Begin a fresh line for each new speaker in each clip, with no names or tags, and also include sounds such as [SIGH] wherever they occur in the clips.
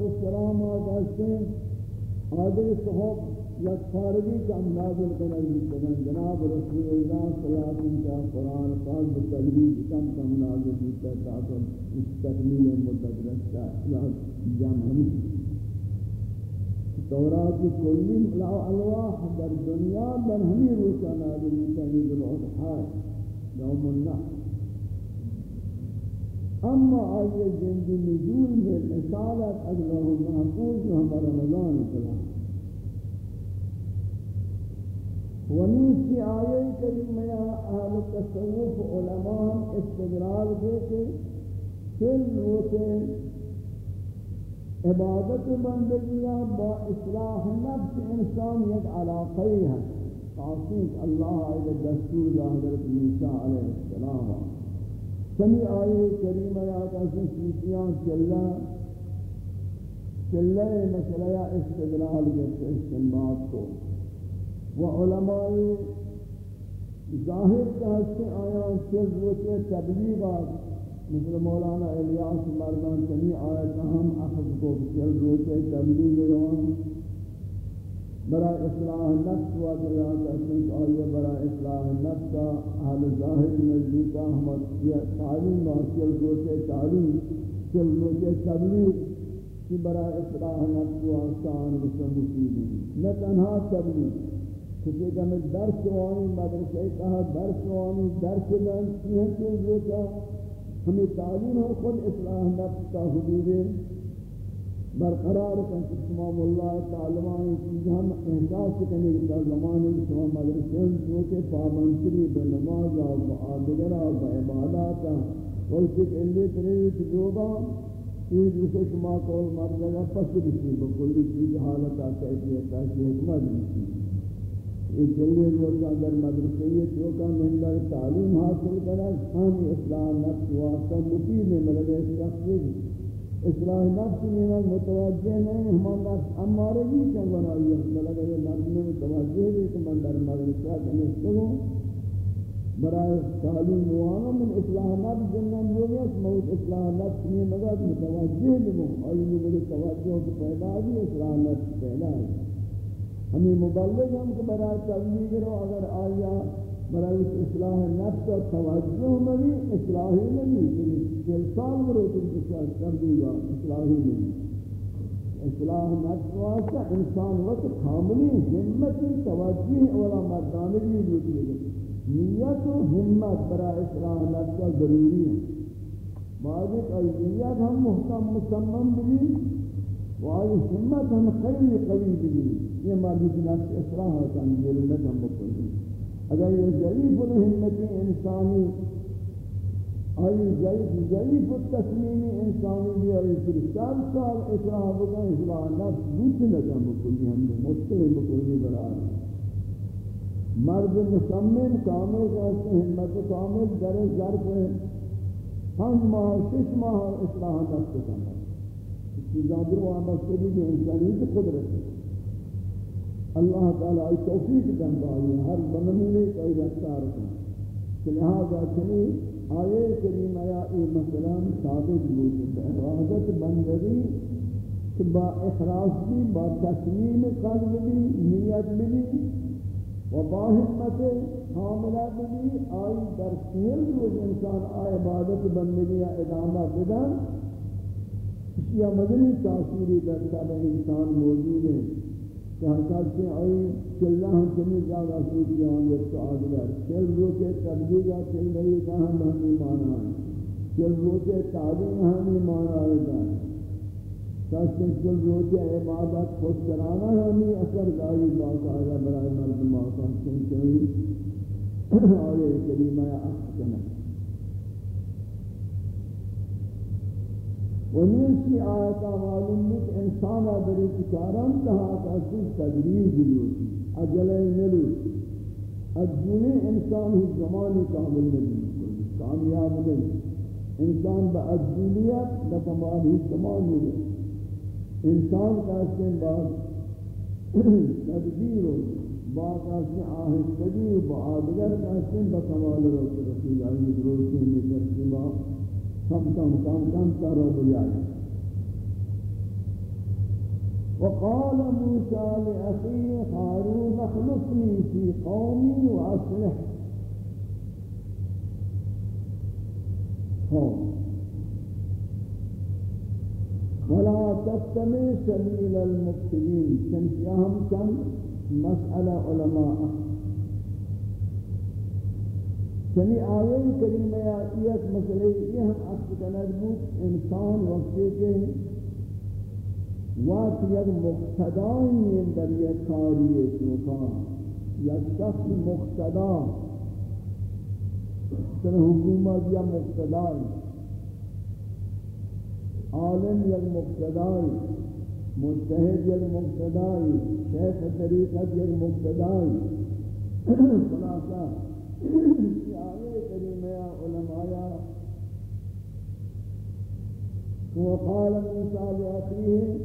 السلام آگاستے ہیں۔ آدھر صحب یک خارجی کا نازل کنگی کنن جناب رسول اللہ صلی اللہ علیہ وسلم کا قرآن پاک بتدریج کم کم نازل ہوتا ہے تاکہ اس تکمیل مدت رستا ہے جمع ہمیں تورات کلی الواح در دنیا، در ہمیں روچہ نازل ہوتا ہے بالعضحاء یوم النحر۔ اما آئیے جنگی نزول میں مثالت اگلہ محفوظ جو ہم رمضان کلا ونیس کی آیے کریمہ یا اہل تصوف علماء استدلال دے کے کل روتے عبادت بندگیاں با اصلاح نفس انسان یک علاقی ہے تعصیق اللہ علیہ دستور حضرت موسیٰ علیہ السلام. سمی آئے کریمہ یا کسی سیتیاں چلہ چلہ مسئلہ یا استدلال کے استنباد کو۔ و علماء ظاہر کا ہستے آیا چل روچے تبلیغات مثل مولانا الیاس مردان چنی آیت ہم اخذ کو چل روچے تبلیغ روان برای اصلاح نفس و دلان تحسنک آئیے برای اصلاح نفس کا اہل ظاہر نزدیکا ہم یہ تعلیم حاصل روچے تعلیم چل روچے تبلیغ کی برای اصلاح نفس و آسان و مفید نہ تنہا تبلیغ، کسی کا میں درس وانی مدرسے کہا درس وانی درس دن یہ چیز روچا ہمیں تعلیم ہو خود اصلاح نفس کا حدود برقرار کن کہ تمام اللہ تعالیٰ چیز ہم احساس کرنے کے زمان ہے تمام مدرسے جو کہ پابندی بے نماز اور معادلہ اور عبادات اور کہ اندے تریت جوگا یہ دوسرے شما کول مر پس بھی بکلی چیز حالت آتا ہے کہ حکمت بھی یہ جلدی روز اگر مدرسے یہ چوکا مندر تعلیم حاصل کرا ہم اسلام نفس واسطہ مفید ملے شخص اصلاح نفس میں متوجہ نہیں ہمان نفس امارے بھی کن بنائی ہے؟ لگا یہ مرد میں متوجہ بھی کہ من در مدرسہ کنشتے ہوں؟ برای تعلیم وانا من اصلاح نفس جنن رویت موت اصلاح نفس میں مدد متوجہ بھی ہوں۔ اور یہ مجھے توجہ کی پیدا بھی اصلاح نفس پیدا ہے ہمیں مبلغ ہم کہ برای تبلیغ رو، اگر آیا برای اصلاح نفس و توجہ ملی اصلاحی ملی دل سال برو تم کچھ کر دوں گا اصلاحی ملی اصلاح نفس واسطہ انسان وقت کاملی ہمتی توجہ اولا مردانگی لوٹی ہے نیت و ہمت برای اصلاح نفس کا ضروری ہے بعض ایک نیت ہم محکم مصمم بھی وآئی ہمت ہم خیلی قوی بھی یہ مرد نفس اصلاح ہوتا ہے یہ لنت ہم بکل اگر یہ ضعیف الحمت انسانی، آئی ضعیف ضعیف التسلیم انسانی بھی آئی پھر سال سال اصلاح بکن اصلاح نفس بوت نکم بکلی ہم نے مستقل بکلی برای مرد مصمم کامل کہتے ہیں ہمت کامل در ظرف ہے۔ پنج ماہ، شش ماہ اصلاح نفس کرنا اس کی چیزاں درو آمد کری بھی انسانی کی قدرت ہے اللہ تعالیٰ ای توفیق دن بائی ہر بنمونے کا ای رفتار کن کہ لہذا چلی آئے کریم آیا ای مثلا ثابت بود ارادت بندگی کہ با اخراج بھی، با تسلیم قلب بھی، نیت بھی و با حمت حاملہ بھی آئی در سیل روز انسان آئے عبادت بندگی یا ادامہ بدن اسی مدنی تاثیری در سب انسان موجود ہے۔ کہ سے آئی چلنا ہم چلی جاگا سوچ جان یہ سعاد گر چل رو کے۔ چل رہی کہاں ہمیں مانا ہے چل رو کے تعلیم ہمیں مانا ہے کسی چل رو کے عبادت خود کرانا ہمیں، اثر داری باقا ہے برای مرد موقع سن چلی آئے کریمہ احسنہ ونیسی آیتا معلوم ہے کہ انسان آدھری چکاران تہا کسی تدریج لوٹی اجلے نلوٹی اجلے انسان ہی زمانی کامل نبی کامیاب نہیں انسان با اجلیت بکمال ہی زمان نہیں انسان کا اس کے تدبیر ہو بعد اس میں آہستگی و بعادگر کا اس میں بکمال رسول اللہ روشی میں ترسیبہ کم کم کم کم تارو بجائے وقال موسى لأخيه هارون اخلفني في قومي وأصلح قوم ولا تتبع سبيل المبتلين چند مسئلہ علماء چنی آیے کریمہ آیت مسئلہ، یہ ہم اصل کنر بود انسان وقتی کے وقت یک مقتدائی در یک کاری چوکا یک شخص مقتدا چنہ حکومت یا مقتدائی، عالم یک مقتدائی مجتہد یک مقتدائی، شیخ طریقت یک مقتدائی، خلاصہ آئے کریمہ علماء وقال موسى لأخيه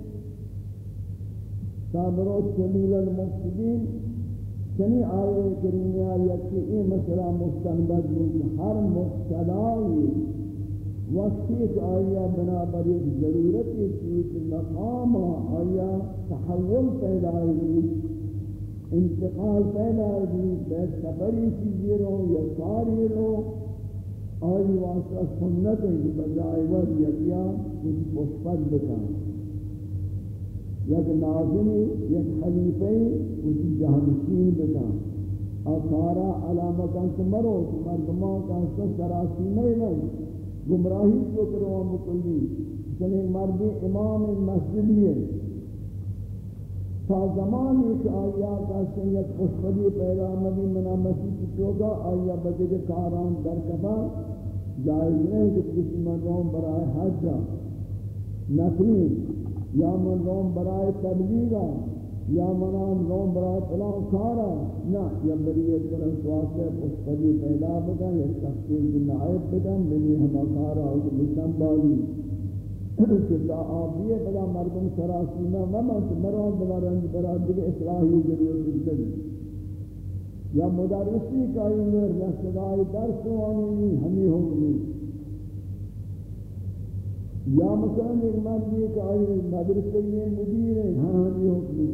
صابروا سبيل المفسدين چنی آئے کریمہ یکی ای مسئلہ مستنبت من ہر مقتدائی وقتی کہ آیا بنابر ایک ضرورتی چیز مقام آیا تحول پیدا ہوئی انتقال پیدا ہوئی، بے سفری چیزی رو یا ساری رو، آئی واسطہ سنت ہے کہ بجائے ود یکیا کچھ مصفت بکا یک ناظمی یک خلیفی کچھ جہنشین بکا اکارا علامتاں مرو مردمان کا حصہ سراسی نہیں نہیں گمراہی کو کرو مکلی چنے مردی امام مسجدی ہے تا زمان ایک آیا کا سید خوشخدی پیدا مدی منا مسجد چوگا آیا بدے کے کاران در کبا جائز نہیں کہ کسی من روم برائے حجہ نقلی یا من روم برائے تبلیغا یا منام نوم برای فلان کارا نا یا بریت کرن سواسطے پشپدی پیدا بکن یا تخصیل کی نائب بکن بلی ہما کارا اس بسن بالی. کہ تا آبیے بلا مردم سراسینا ومن مرون بلا رنج برا دیگه اصلاحی ضرورت بکن. یا مدرسی کا انر رسدائی درس وانی ہمی حکمی یا مثلا ایک جی مرد یہ کہ آئی مدرسے میں مدیر ہیں ہاں ہمی حکمی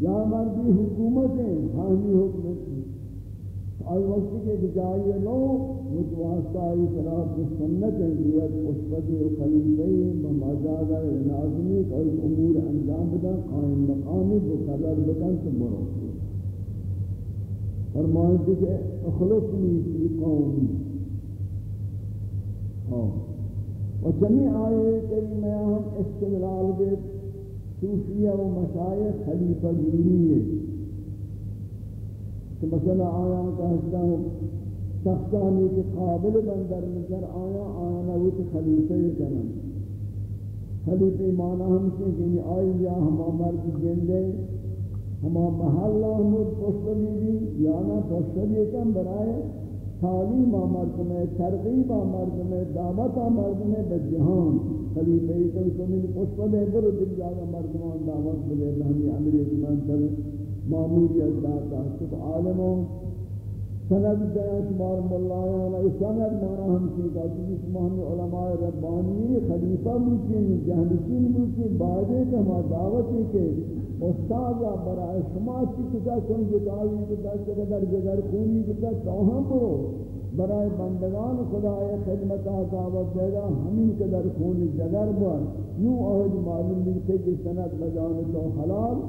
یا مردی حکومت ہیں ہاں حامی حکومت ہیں آئی وقت کے بجائے لو متواسطہ آئی طرف سنت ہیں لیت و خلیفی بمجادہ نازمی اور امور انجام بدا قائم مقامی بقرر بکن سے مرو فرمائے کہ اخلصنی فی قومی ہاں۔ و جميع آئے کریمہ ہم استدلال بیت صوفیہ و مشایخ خلیفہ گیری ہے کہ مثلا آیا کہتا ہوں شخصانی کے قابل بندر نظر آیا آیا نویت خلیفہ کنن خلیفہ مانا ہم سے کہ آئی یا ہما مرد جندے ہما محلہ ہمود پشتلی بھی یا نا پشتلی کم برائے تعلیم آمرد میں ترغیب آمرد میں دعوت آمرد میں بجہان خلیفہ ایکل کمیل پشپل ہے برو دل جاگا مردمان دعوت بلے رحمی عمری اکمان تل معمولی ازداتا سب عالموں، سند دیا شمار ملایانا اس سند مانا ہم چیزا کسی شما ہمیں علماء ربانی خلیفہ ملکین جہنشین ملکین بعدے کہ ہما دعوتی کے استاذہ برای شما چی کتا کن جتاوی کتا چقدر جگر خونی کتا، چاہاں برو برای بندگان خدای خدمت دعوت دے گا ہمیں قدر خون جگر بر یوں آہد معلوم بھی کہ سند بجان تو حلال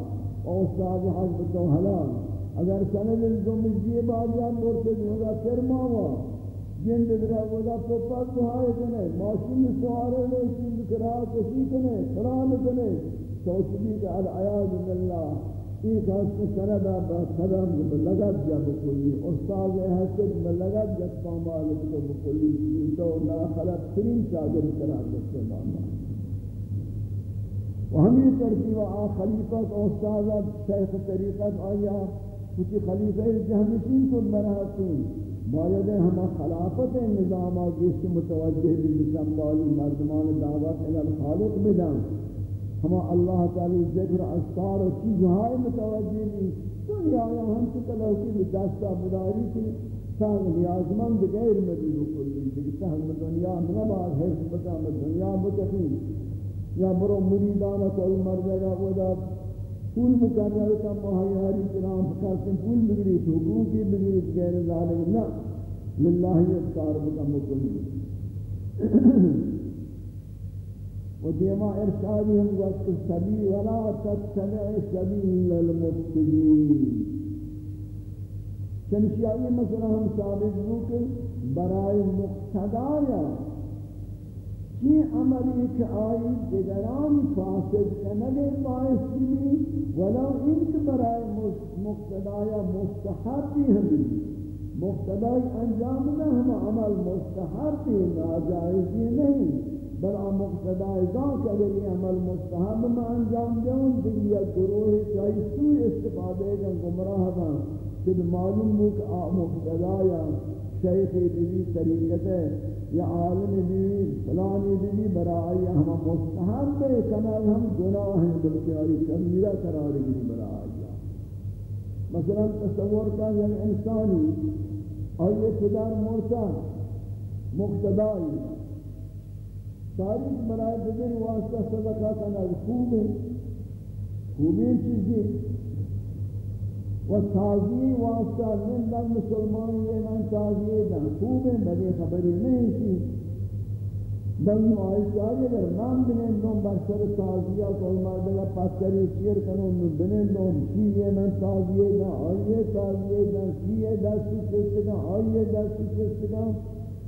اور استاذ حق تو حلال. اگر سند الزمی بعد یا مرتد ہوگا پھر ماوا جن درا ودا پپا دعائے کنے ماشین سوارے لے چیز کرا کسی کنے سلام کنے. توسبی کہ العیاذ باللہ. ایک ہست سند با قدم لگت جا بکلی استاد ہست لگت جا پامال تو بکلی. تو لا خلق ترین شاگرد قرار دیتے ماما و ہمیں ترتیب آ خلیفہ استاد شیخ طریقت آیا، کچھ خلیفہ جہنشین کو براہتیں باید ہم خلافت نظام جس کے متوجہ بھی بسنبالی مردمان دعوت الالخالق بدن۔ ہم اللہ تعالی ذکر اسکار و چیزہائی متوجہ بھی۔ دنیا یا ہم سے تلوکی بھی دستا بداری کی سان نیازمند غیر مدی بکلی دیکھتا ہم دنیا نباد حرف بتا ہم دنیا بکتی یا برو مریدانہ کوئی مر جائے گا وہ دا پول مقرر کا مہیاری کرام کرتے پول بگری حقوقی بگری غیر ذالک نا للہ اذکار بکا مکلی و دیما ارشادی ہم وقت سبی ولا تتبع سبیل المفسدین. چنشیائی مثلا ہم ثابت ہو کہ برائے مقتدایا کی عملی کہ آئی دیگران فاسد کنگے باعث بھی ولو انک برائے مقتدایا مستحبی ہمیں مقتدائی انجام نہ ہم عمل مستحبی ناجائزی نہیں بلا مقتدائی ذان کہ اگر یہ عمل مستحب میں انجام دوں دیگی گروہ چاہی سوئی استفادے گا گمراہ دا کہ معلوم ہو کہ مقتدایا شیخ بھی طریقت ہے یا عالم بھی فلانی بھی برائی ہم مستحب بے کنال ہم گناہ ہیں، بلکہ آئی کبیرہ قرار بھی برائی مثلا تصور کا یک یعنی انسانی آئیے پدر مرتا مقتدائی۔ تاریخ برائے بدر واسطہ صدقہ کنال خوب ہے۔ خوبی چیزی۔ و تازی واسطه من در مسلمان یه من تازیه دن خوبه بلی خبری نیشی بلنو آیشاری اگر من بنندم بر سر تازیه کل مردگا پتری چیر کنم بنندم چیه من تازیه دن آیه تازیه دن چیه دستی چستگا آیه دستی چستگا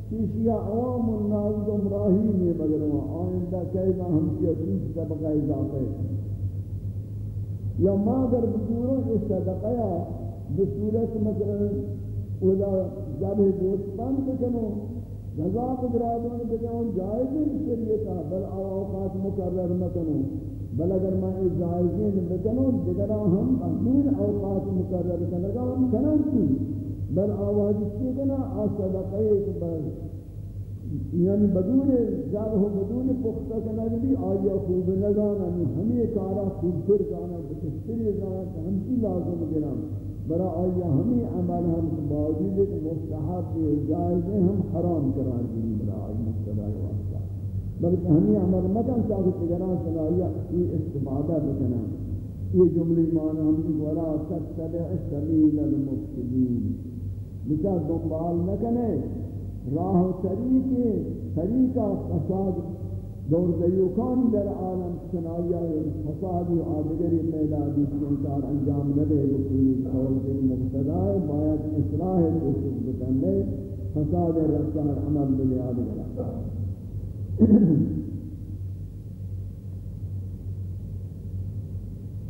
چیشی عوام الناس گمراهی می بگرم آئندہ کئی گا ہم چیز طبقہ اضافه؟ یا ما در بزوروں یہ صدقہ یا بصورت مثلا اولا جب دوست بند بکنو رضا قدراتوں نے بکنو جائز نہیں شریعتا بل اوقات مقرر مکنو۔ بل اگر میں اس جائزین بکنو دیگرہ ہم اہمین اوقات مقرر کنگا ہم کنن کی بل آواز اس کی کنا آ صدقہ ایک بل یعنی بدون جار ہو بدون پختہ کنا بھی آیا خوب نگانا ہمیں یعنی کارا خوب پھر جانا بکشتری جانا ہم کی لازم گرام. برا آیا ہمیں عمل ہم باوجود ایک مستحب جائز ہیں ہم حرام قرار دیں برا آئی مستدائی واسطہ بلکہ ہمیں عمل مکن چاہتے تگران صلاحیہ یہ استفادہ بکنا یہ جملی معنی ہم کی ورا تتبع سبیل المفسدین. بچہ دنبال نکنے راہ و طریق طریقہ فساد دور دیوکان در عالم سنائیہ فساد و آدگری پیدا جس کے انکار انجام نہ دے قول کے مقتدہ باید اصلاح کوشش بکنے فساد رفتار عمل بلی آدگرہ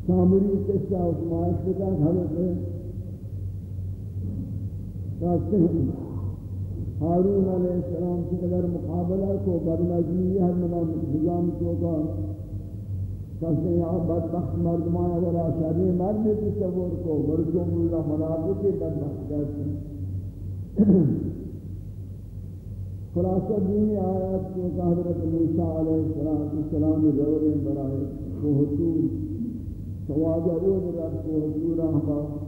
سامری قصہ اس معاش بتا حضرت کہتے ہیں ہارون علیہ السلام کی قدر مقابلہ کو بدنجمی ہر نظام نظام کو کا کہتے ہیں آپ بدبخت مردمان اگر آشاری مرد تصور کو مرجم اللہ منافق بدبخت کہتے ہیں خلاصہ دینی آیات کو کہ حضرت موسیٰ علیہ السلام جورین برائے کو حضور سواجہ روز رب کو حضور احباب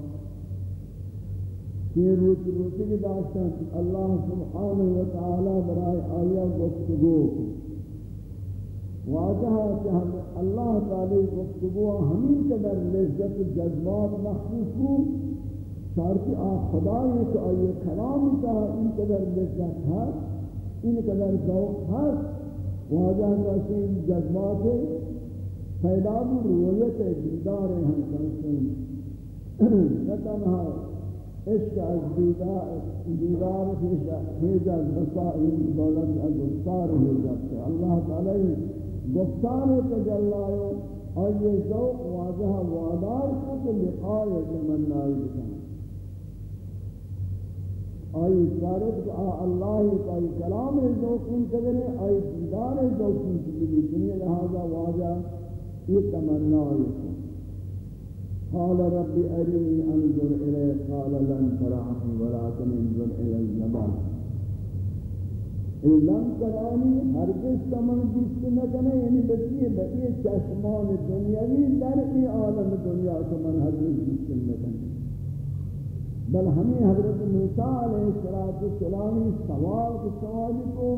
یہ روچ روچ کی داشتن اللہ سبحانہ وتعالی برائے آیا گفتگو۔ واضح ہے کہ ہم اللہ تعالی گفتگو ہمیں قدر لذت جذبات محسوس ہو شارتی آ خدا ایک آئیے کلام کا ان قدر لذت ہے، ان قدر ذوق ہے۔ واضح ہے ان جذبات پیدا بھی رویت دیدار ہیں ہم کرتے ہیں۔ [CLEARS THROAT] نہ تنہا عشق از دیدار دیدار حیجا بصائر دولت از گفتار حیجا اللہ تعالی گفتار تجلائے اور یہ ذوق واضح وادار کو کہ لقاء تمنائی بکنا آئی اشارت کہ اللہ کا کلام ذوق ان قدر آئی دیدار ذوق ان قدر دنیا لہذا واضح یہ تمنائی بکن قال رب أرني أنظر إليك قال لن ترعني ولكن انظر إلى الجبل لن ترانی ہرگز تمن جس نہ کنے یعنی بچی بچی چشمان دنیاوی در ای عالم دنیا کو من ہرگز جس نہ کنے بل ہمیں حضرت موسیٰ علیہ السلام سوال کے سوال کو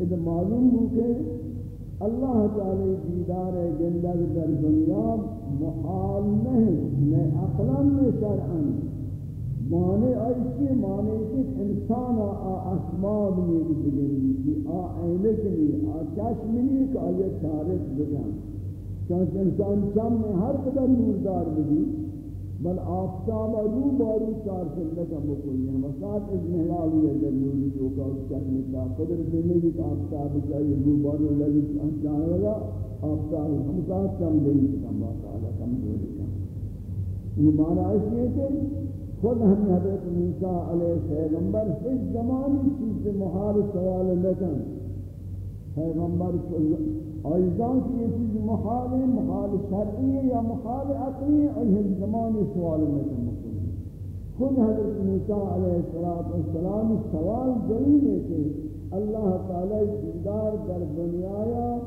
اد معلوم ہو کہ اللہ تعالی دیدار زندگ در دنیا محال نہیں میں اقلا میں شرعن مانے ایسی مانے کہ انسان آ اسباب میں بگری کی آ عینک نہیں آ چشم نہیں کہ آیا تارک بگن چونکہ انسان چم میں ہر قدر نوردار بگی بل آفتاب رو بارو چار چندہ کا مکلی ہیں وسات از محلال یہ دلیوری جو کا اس چکنے کا قدر دینے کی آفتاب چاہیے رو بارو لگی چاہنے لگا آفتاب ہم ساتھ کم دیں کم باقاعدہ کم دوری کم یہ معنی ایسی ہے کہ خود ہم حضرت موسیٰ علیہ السلام اس زمانی چیز محال سوال لکن پیغمبر اور ایزان کی یہ چیز محال ہے، محال شرعی ہے یا محال عقلی ہے؟ ایہ زمان سوال میں تم خود حضرت موسیٰ علیہ السلام سوال دلیل ہے کہ اللہ تعالی دیدار در دنیا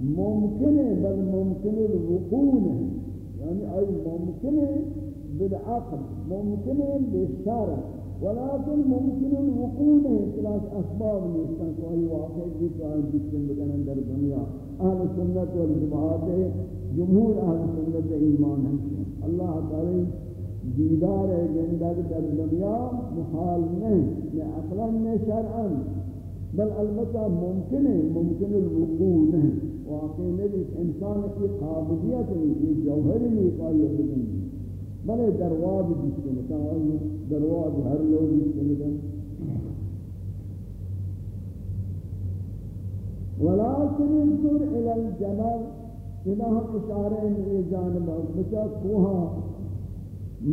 ممکن ہے، بل ممکن الوقوع ہے۔ یعنی ای ممکن ہے بالعقل، ممکن ہے بالشارع ولكن ممكن الوقوع ثلاث اسباب نشان کوئی واقع بھی قائم بکن بکن در دنیا. اہل سنت والجماعت جمہور اہل سنت ایمان ہیں اللہ تعالی دیدار زندگ در دنیا محال نہیں نہ عقلا نہ شرعا. بل البتہ ممکن ہے ممکن الوقوع نہیں واقع نہیں انسان کی قابلیت نہیں یہ جوہر نہیں قائم بکن بلے درواب جس کے نکال درواب ہر لوگ جس کے نکال ولكن انظر إلى الجبل اذا ہم اشارے میں جانب بچا کوہا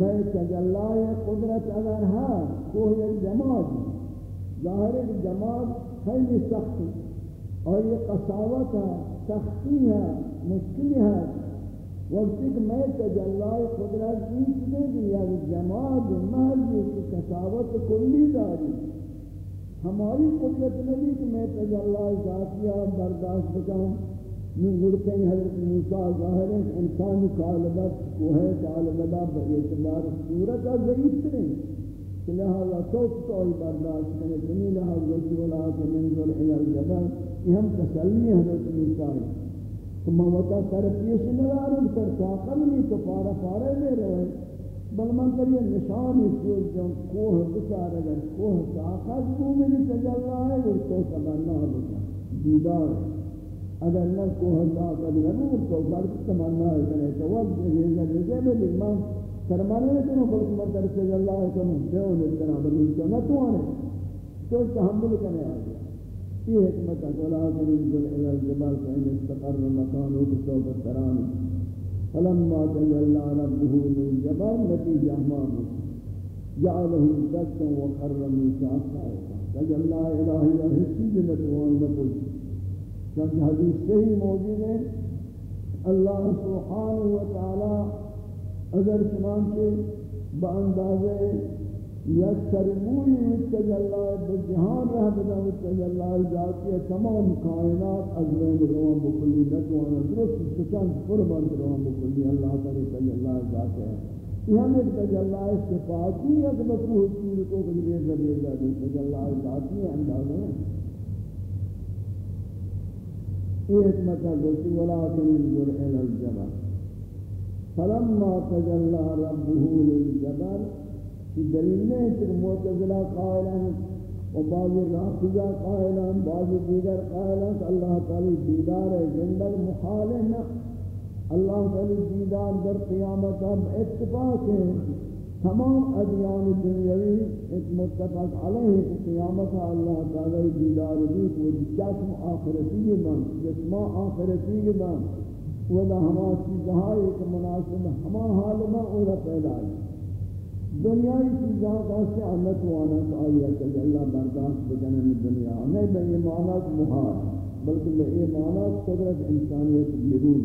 میں تجلائے قدرت اگر ہے کوہ ایک جماعت ظاہر ایک جماعت خیلی سخت اور یہ قصاوت ہے سختی ہے مشکل ہے۔ وقتی یعنی کہ میں تجلائے قدرت جیس دے دی یا جماعت محض کی کساوت کلی داری. ہماری قدرت نہیں کہ میں تجلائے ذاتیہ برداشت بکاؤں من گڑتے ہیں حضرت موسیٰ ظاہر ہے انسانی کالبت، کوہ کالبت با اعتبار صورت ضعیف ترین. کہ لہذا توک توئی برداشت کرنے کنی لہذا ذلکی ولا کہ منزل الى الجبل. یہ ہم تسلی حضرت موسیٰ تو موتا سر پیش نوارم سر طاقت نہیں تو پارا پارا لے رہے بل من کر یہ نشان اس جو جو کوہ بچار اگر کوہ طاقت کو میری تجلہ ہے اور تو تمنا ہوتا دیدار اگر نہ کوہ طاقت نور تو بر تمنا ہے۔ کہ تو وقت یہ یہ یہ میں ایمان فرمانے تو نہ بلکہ من در تجلہ ہے تو نہ وہ نہ بلکہ نہ تو نے تو تحمل کرنے آ گیا في حكمة ولكن انزل إلى الجبال فإن استقر مكانه بسوف التراني. فلما تجلى ربه للجبل نتيجة أمامه جعله دكا وخر موسى صاعقا تجلى إلهي الحسي جنة نقول. كان حديث صحيح موجود ہے. اللہ سبحانہ وتعالی اگر چنانچہ باندازے یک سرموی متجلال بجہان رہ بدا متجلال جاتی ہے تمام کائنات از بین روان بکلی، نتوانا درست سچان قربان روان بکلی، اللہ تعالی تجلال جاتے ہیں یہ ہم ایک تجلال صفاتی ہے کہ بکوہ سور کو کلی ذریعہ جاتی تجلال جاتی ہے، اندازہ ہے۔ یہ حکمت ہے دوسری ولیکن انظر الى الجبل فلما تجلى ربه للجبل یہ دلیل نہیں کہ معتزلہ قائلان و بعض رافضہ قائلان بعض دیگر قائلان کہ اللہ تعالی دیدار ہے زندگ محالنا اللہ تعالی دیدار در قیامت اب اتفاق ہے۔ تمام ادیان دنیاوی ایک متفق علیہ کہ قیامت اللہ تعالی دیدار بھی کو جسم آخرتی من جسم آخرتی من ولا ہما چیزہاں ایک مناسب ہما حال میں اولا پیدا ہے۔ دنیای چیزاں کا سے اللہ توانا کہ آیا کہ اللہ برداشت بکنے دنیا نہیں بے ایمانات محال بلکہ بے ایمانات قدرت انسانیت بیرون۔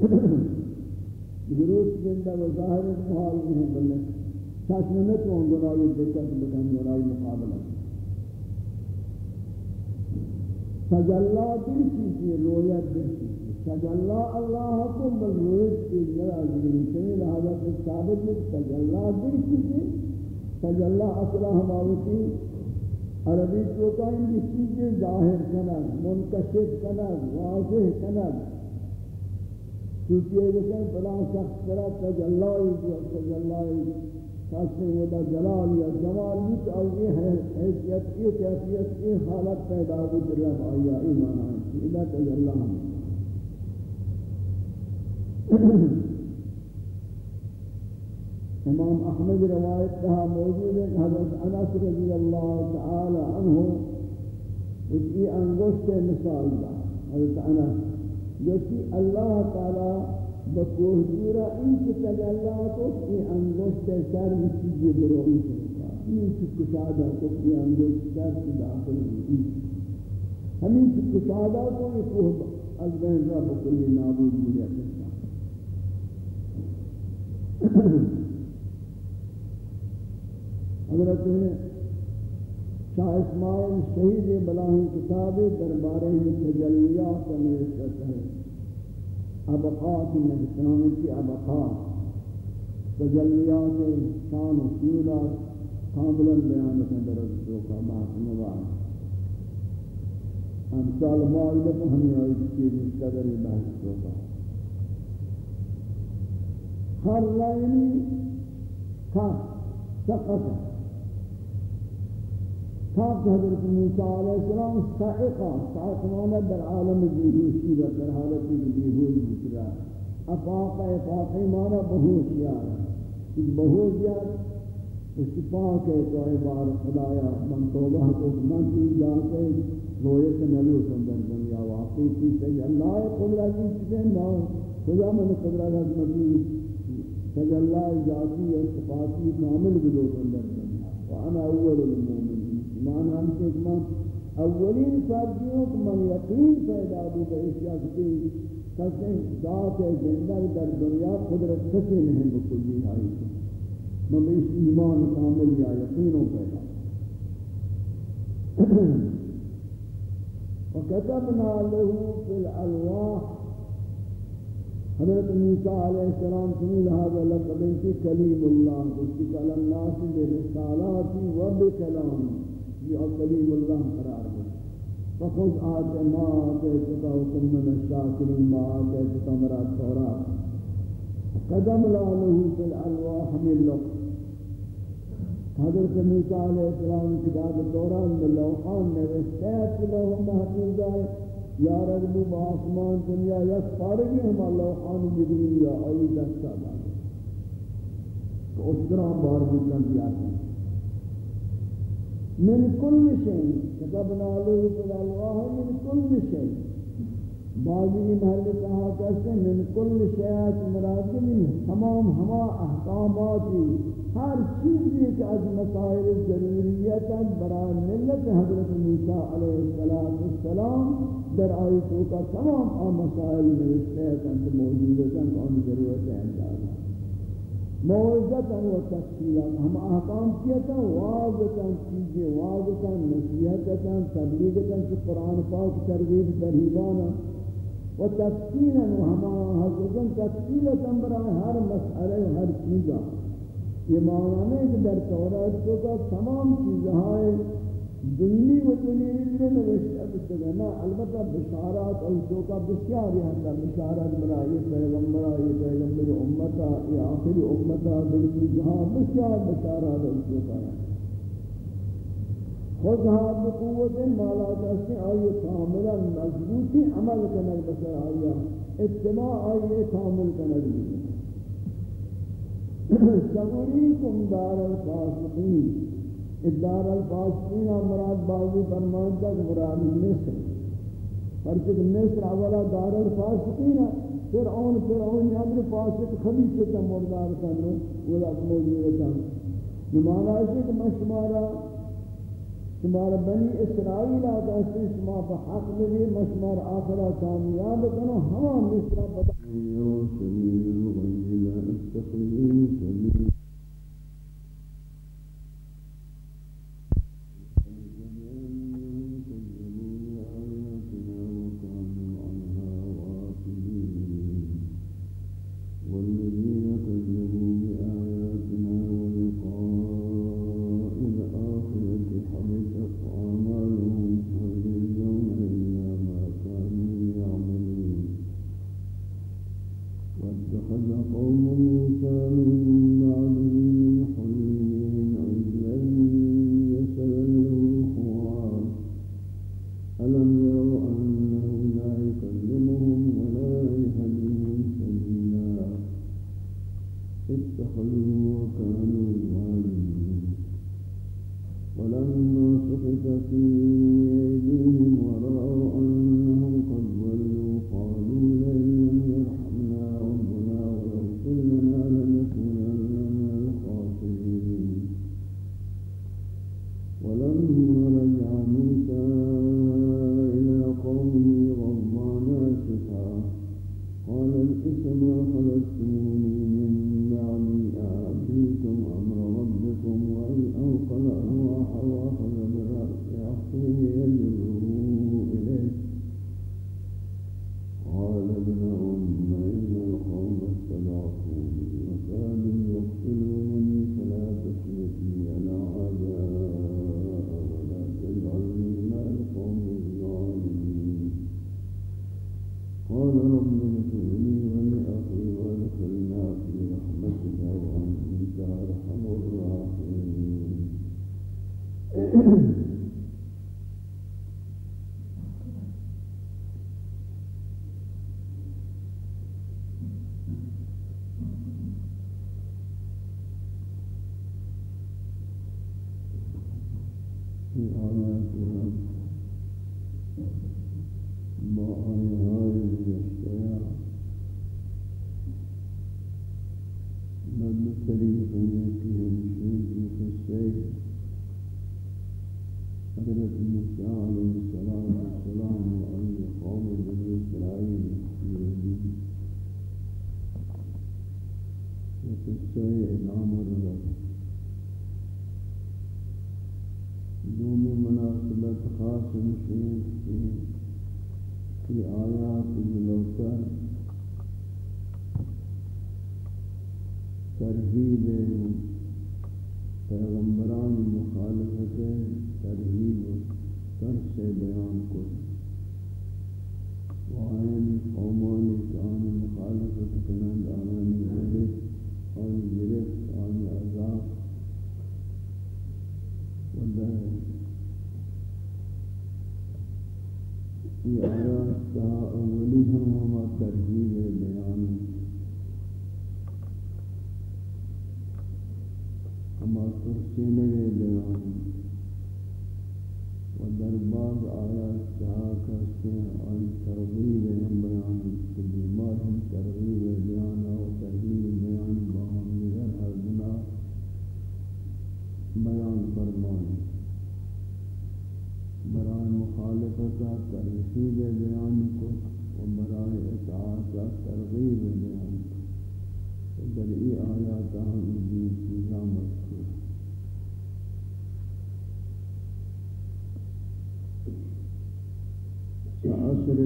[COUGHS] ضرورت زندہ و ظاہر محال نہیں بلنے چاشم میں تو ہم گناہی دقت بکنے گناہی مقابلہ۔ تجلہ دل چیزی رویت دل چیزی تجلى الله كم بالروح في جلال الإنسان لهذا الثابت تجلى بالكسي تجلى أصلها مالتي عربی تو کہیں گی چیزیں ظاہر کنن منکشف کنن، واضح کنن۔ چونکہ یہ کہیں بلا شخص کرا تجلائی جو تجلائی خاصے ودا جلال یا جمال نہیں تو یہ ہے حیثیت، یہ کیفیت، یہ حالت پیدا ہو رب آیا، ایمان ہے اذا تجلا [COUGHS] امام احمد روایت کہا موجود ہے، حضرت انس رضی اللہ تعالی عنہ، اس کی انگشت مثال دا حضرت انس، جو کہ اللہ تعالی بکوہ دورا ان کی تجلہ کو کی انگشت سر میں چیزی برون سکتا ہمیں کی کشادہ کو کی انگشت سر سے داخل ہوئی۔ ہمیں کی کشادہ کو یہ کوہ از بین رب کلی نابود مجھے سکتا حضرت شاہ اسماعیل شہید بلاہی کتاب دربارے میں تجلیات میں نوشت ہے۔ ابقات نبسان کی ابقات۔ تجلیات شان و سیولات کاملا بیان کے درد جو کا بات نوار امثال معلومت ہمیں آئی کی مستقر بحث جو کا ہر لائنی تھا سقط ہے حضرت موسیٰ علیہ السلام سائقہ سائقمانہ در عالم بیہوشی و در حالت بیہوش بکرا افاق افاقی مانا بہوش یار اس بہوش یار اس پاک ہے تو عبار خدایا من توبہ کو من کی جاتے رویت نلو سندر دنیا واقعی تھی سی اللہ قدرت جیسے نا خدا من قدرت حضمتی تجلہ ذاتی اور صفاتی کامل بلو سندر دنیا وانا اول المومن ایمان ہم سے ایمان اولین فردیوں کو من یقین پیدا بھی کہ اس یقتی کسی ذات زندہ در دنیا قدرت کسی نہیں بکلی آئی۔ من اس ایمان کامل یا یقینوں پیدا۔ [CLEARS THROAT] وكتبنا له في الألواح حضرت موسیٰ علیہ السلام سنی لہذا لقب انتی کلیم اللہ اس کی کلم ناسی برسالاتی و بکلامی یہ کلیم اللہ قرار ہے فخذ آت ما آتیتک وکن من الشاکرین ما آتیتک مراد تورات۔ قدم لالہ فی الالواح من لقب حضرت موسیٰ علیہ السلام کتاب دوران میں لوحان نوشتیت لهم محفوظ آئے۔ یا رب بآسمان دنیا یک فارغی ہم لوحان جبریل یا آئی دستا دارے تو اس طرح بار بھی بکن دیا تھی من كل شيء كتبنا له في الألواح من كل شيء بعضی محل کہا کہتے ہیں من کل شیعات مراد من تمام ہما احکاماتی ہر چیزی کہ از مسائل ضروریت برای ملت حضرت موسیٰ علیہ السلام در آیتوں کا تمام آ مسائل نوشتے ہیں موجود ہیں کہ ضرورت ہے اندازہ موعظتا و تفصیلا ہم احکام کیا تھا واضحا چیزیں واضحا نصیحتا، تبلیغتا کہ قرآن پاک ترغیب ترہیبانا و تفصیلا و ہم حضرتا تفصیلتا برای ہر مسئلہ و ہر چیزا یہ معنی نہیں کہ در تورات کو کا تمام چیزہائے دنی و دنیری میں نوشتہ بسگا نا، البتہ بشارات اور چوکا بسیاری ہندہ بشارات بنا، یہ پیغمبرہ یہ پیغمبر امتا یہ آخری امتا بلکی جہاں بسیار بشارات اور چوکا ہے خود ہاں بقوت مالا جیسے آئیے کاملا مضبوطی عمل کنگ بسر آئیہ اتباع آئیے کامل کنگ سغریکم دار الفاسقین ادار الفاسقین مراد بازی فرمانتا کہ مراد مصر پرچک مصر اولا دار الفاسقین فرعون فرعون یادر فاسق خبیث تا مردار کنو ولا موجودتا نمانا ہے۔ کہ مشمارا شمار بنی اسرائیل آتا ہے شما بحق بھی مشمار آخرہ کامیاب کنو ہما مصر بدا سبیل غیل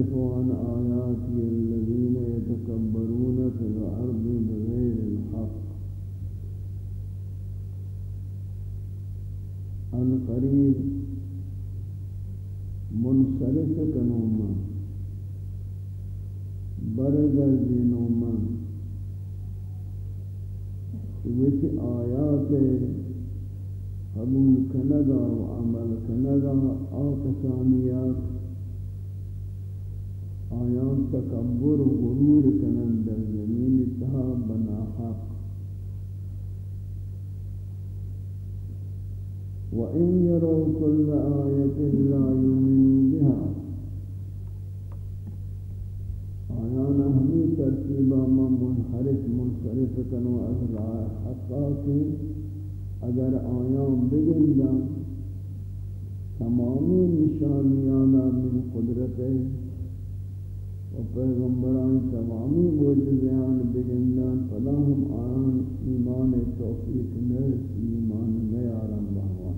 سأصرف عن آياتي الذين يتكبرون في الأرض بغير الحق. عن قريب منصرف کنوما برگر دینوما وچ آیات قبول کنگا و عمل کنگا آکسانیات آیان تکبر و غرور کنن در زمین تها بنا حق. وإن يروا كل آية لا يؤمنوا بها. آیان ہمی ترتیبہ ما منحرف منصرف کنو از رائے حقات اگر آیان بگندہ تمامی نشانیانا من قدرت و پیغمبران تمامی معجزیان بگندان فلا ہم آیان ایمان توفیق نرس ایمان نیارم بہوان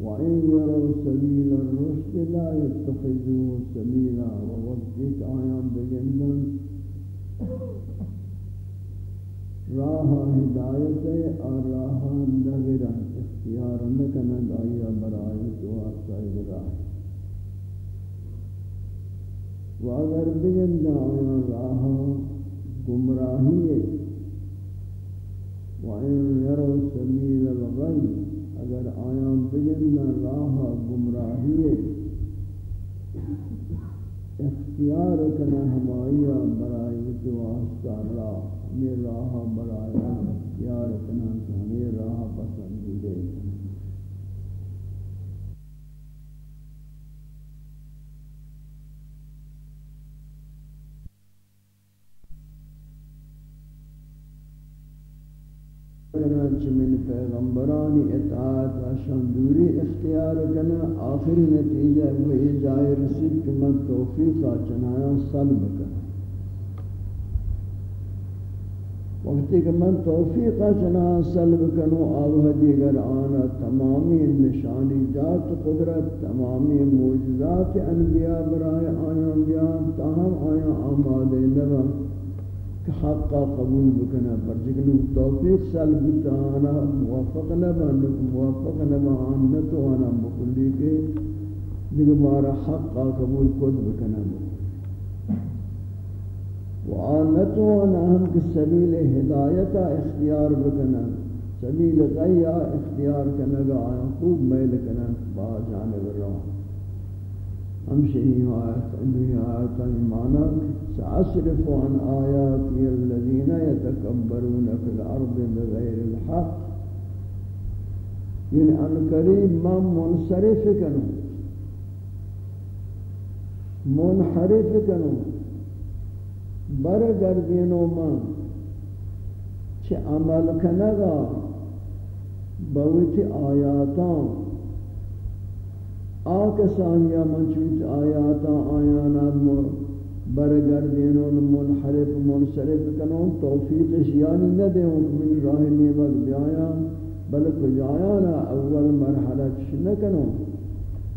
وَإِنْ يَرَوْا سَبِيلَ الرُّشْدِ لَا يَتَّخِذُوهُ سَبِيلًا وَوَقْتِكَ آیان بگندان راہ ہدایت اور راہ اندر اختیار نکنند، آیا برای تو آسائی راہ و اگر بگند آیا راہ گمراہی و این یرو سمیل الغی اگر آیا بگند راہ گمراہی اختیار کنا ہمائیہ برائی تو آستا راہ ہمیں راہ برائی اختیار کنا، ہمیں راہ پسندیدے چنانچہ من پیغمبرانی اطاعت و شندوری اختیار کنا، آخری نتیجہ وہ جائے رسید کہ من توفیقہ چنایا سلب کنا۔ وقتی کہ من توفیقہ چنایا سلب کنو آوہ دیگر آنا تمامی نشانی جات قدرت، تمامی موجزات انبیاء برائے آیا بیان تاہم آیا آمادے نبا۔ کہ حقا قبول بکنا پر جکنو توفیق سلب تانا موافق نبا موافق نبا آنتو آنا بکلی کے دیگر بارا حقا قبول کد بکنا و آنا ہم کہ سبیل ہدایتا اختیار بکنا سبیل غیہ اختیار کنگا آیا خوب میل کنا با جانب رہا ہمشہی آیت انہی آیت ایمانا سأصرف عن آیاتی الذین يتکبرون فی الارض بغیر الحق. یعنی ان من منصرف کنو. منحرف کنو. برگردینو من چه عمل کنگا. بوتی آیاتان آکسان یا منچوت آیاتا آیانا برگردینون منحرف منصرف کنون توفیق شیانی ندیون من راہ نیمک بیایا بلکہ جایانا اول مرحلہ چنکنو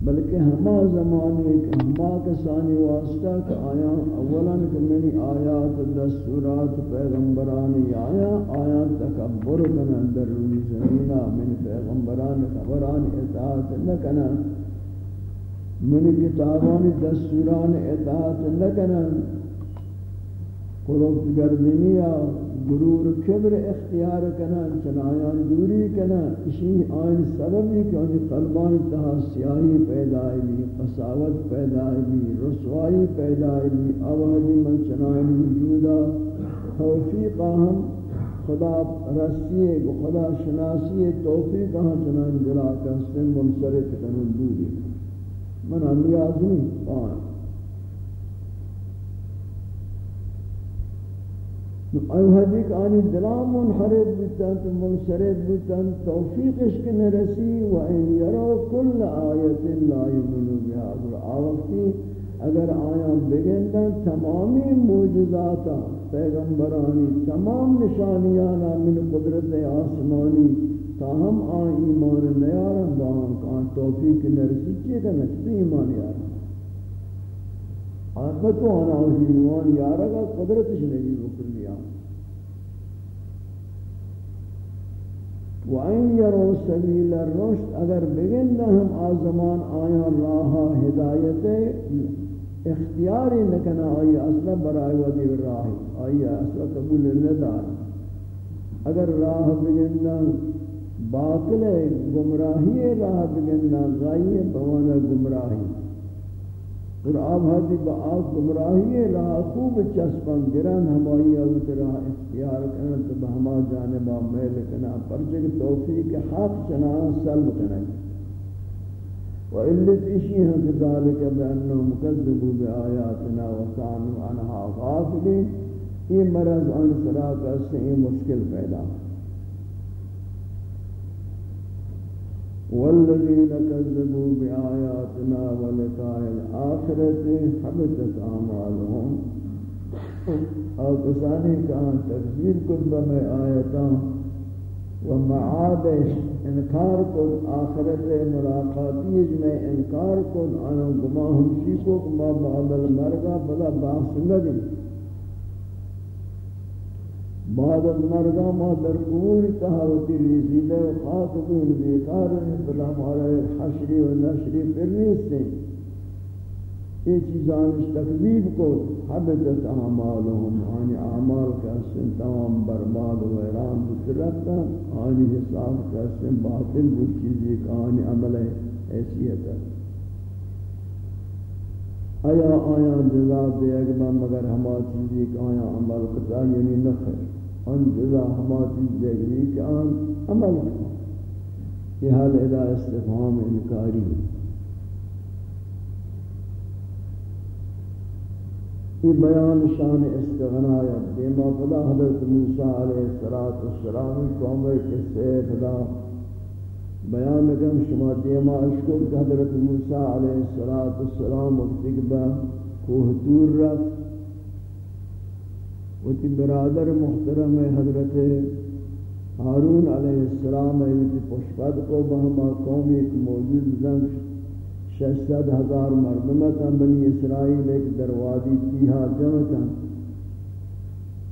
بلکہ ہما زمانے کہ ہما کسانی واسطہ کہ آیا اولا کہ منی آیات دستورات پیغمبران آیا آیا تکبر کنا در روی زمینہ من پیغمبران خبران اطاعت نکنا من کتابان دستوران اطاعت نکنا قرب گردنیا غرور کبر اختیار کنا چنایان دوری کنا اسی آئین سبب ہے کہ انہیں قلبان تہا سیاہی پیدا بھی قصاوت پیدا بھی رسوائی پیدا بھی آوازی من چنائن وجودا توفیقا ہم خدا رسی خدا شناسی توفیق ہم چنائن دلا کسن منصرف کنن، دوری. من اندیاز نہیں پان ایوہدی آنی دلام منحرب بتن منصرف بتن توفیقش کے نرسی و این یرو کل آیت لا یمنو بها. آوقتی اگر آیا بگندن تمامی موجزاتا پیغمبرانی، تمام نشانیانا من قدرت آسمانی تاہم آن ایمان نیارن باہم کان توفیق نرسی چیئے کہ نچتی ایمان یارن آنکھتو آنا ہوئی ایمان یارا یارگا قدرتش نہیں بکلی وَإِن يَرَوْا سَبِيلَ الرُّشْدِ اگر بگن ہم آزمان آیا راہ ہدایت اختیاری نکنا آئی اصلا برائے ودی راہ آئی اصلا قبول ندار اگر راہ بگن باطل گمراہی راہ بگن غائی بوانا گمراہی۔ اور آپ حدی با آف گمراہی راہ خوب چسپن گرن ہمائی اوت راہ اختیار کرن تو بہما جانبا میل کنا پرچک توفیق حق چنا سلب کنا وإلت إشي هم كذلك بأنهم كذبوا بآياتنا وكانوا عنها غافلين یہ مرض عن صلاة السعی مشکل پیدا۔ والذين كذبوا بآياتنا ولقاء الآخرة حبطت أعمالهم اور کسانی کا تکذیب کن بمی آیتا و معاد انکار کن آخرت ملاقاتیج میں انکار کن۔ آنا گماہ ہمشی کو ما بعد المرگا بلا بحث ندی بعد از مرگا ما در قبور تحاوتی ریزیده و خاک خاطبون بیکار بلا مارا حشری و نشری پر نیستے یہ چیزانش تکذیب کو حبتت اعمالهم. آنی اعمال کا تمام برباد و ویران بسرکتا آنی حساب کا باطل بود چیزی کا آنی عمل حیثیت ہے آیا آیا جزا دے اگما مگر ہما چیزی کا آیا عمل قطع یعنی نخر ان جزا ہما چیز دیکھنی کہ آن عمل کرنا یہ حال ادا استفہام انکاری یہ بیان شان استغنایا دیما خدا حضرت موسیٰ علیہ السلام قوم کے سے خدا بیان کم شما دیما اشکر حضرت موسیٰ علیہ السلام وقتی کہ کوہ تور رفت وتی برادر محترم حضرت ہارون علیہ السلام ایتی پشپد کو بہما قوم ایک موجود زنگ ششد ہزار مردمتا بنی اسرائیل ایک دروادی تیہا جمتا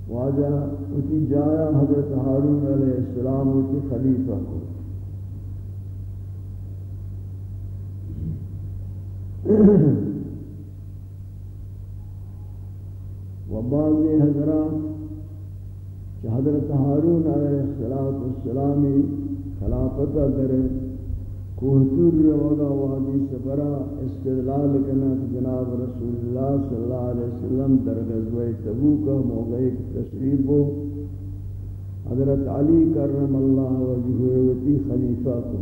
واجہ اسی جایا حضرت ہارون علیہ السلام اسی خلیفہ کو Mm-hmm. [CLEARS THROAT] و بعض حضرات کہ حضرت حارون علیہ السلام خلافت در کوہتور روگا وادی سفرہ استدلال کنا جناب رسول اللہ صلی اللہ علیہ وسلم در غزوہ تبوک موقع تشریف ہو حضرت علی کرم اللہ وجہوتی خلیفہ کو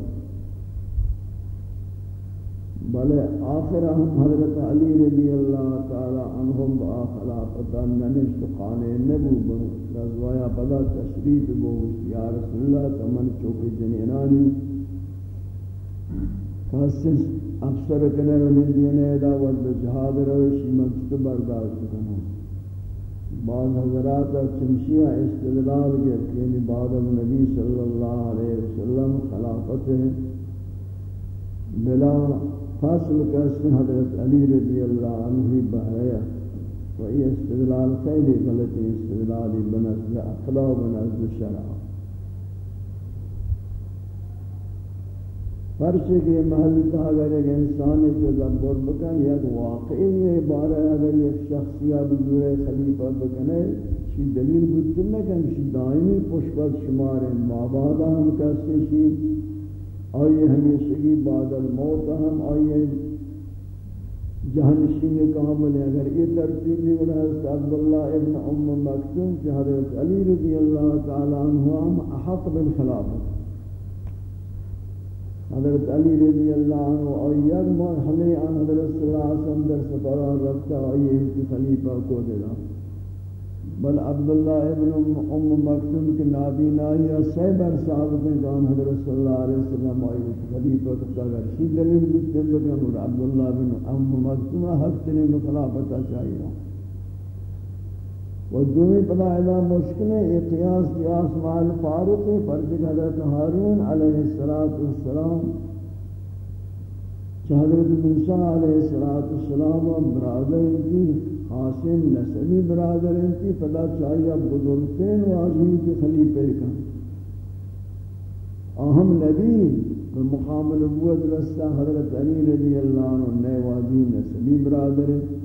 بلے آخر ہم حضرت علی رضی اللہ تعالی عنہم با خلافتا ننشت خانے نبو بنو رضوایا پدا تشریف بو، یا رسول اللہ تمن چوک جنینانی۔ خاصس افسر کنے و نندینے دا ود جہاد روشی مجد برداشت کنو بعض حضرات چمشیہ استدلال کے کہ بعد النبی صلی اللہ علیہ وسلم خلافت بلا فاصل کیسے حضرت علی رضی اللہ عنہ بہایا و یہ استدلال خیلی غلطی استدلالی بنزد اقلا و بنزد شرع پرچے کے محل تا اگر ایک انسانی تدبر بکن، یک واقعی یہ بارہ اگر ایک شخصیہ بزور خلیفہ بکنے شی دلیل بودتن نکن شی دائمی پشبت شمار مابادا ہم کہتے شی آئیے ہمیشگی بعد الموت ہم آئیے۔ جہنشین کہاں بلے اگر یہ ترتیب بھی بڑا حضرت عبداللہ ابن ام مکتوم کہ حضرت علی رضی اللہ تعالیٰ عنہ ہم احق بالخلافت حضرت علی رضی اللہ عنہ اور یک مرحلے ان حضرت صلی اللہ علیہ وسلم در سفران رکھتا آئیے کی خلیفہ کو دینا بل عبداللہ ابن ام مکتوم کے نابینا یا سی بر صحابت میں کہا حضرت صلی اللہ علیہ وسلم آئیے خلیفہ کو دینا شید دلیل بیتے بکن اور عبداللہ ابن ام مکتوم حق تنین خلافتا چاہیے و دومی پدا ادا مشکل ہے، یہ قیاس قیاس مال فاروق ہے فرض حضرت ہارون علیہ السلام چہ حضرت موسیٰ علیہ السلام و برادر تھی حاسم نسبی برادر ہیں تھی پدا چاہیے بزرگتین واضحی کے خلیفہ کا اہم نبی بمقام نبوت رستا حضرت علی رضی اللہ عنہ نئے واضحی نسبی برادر تھی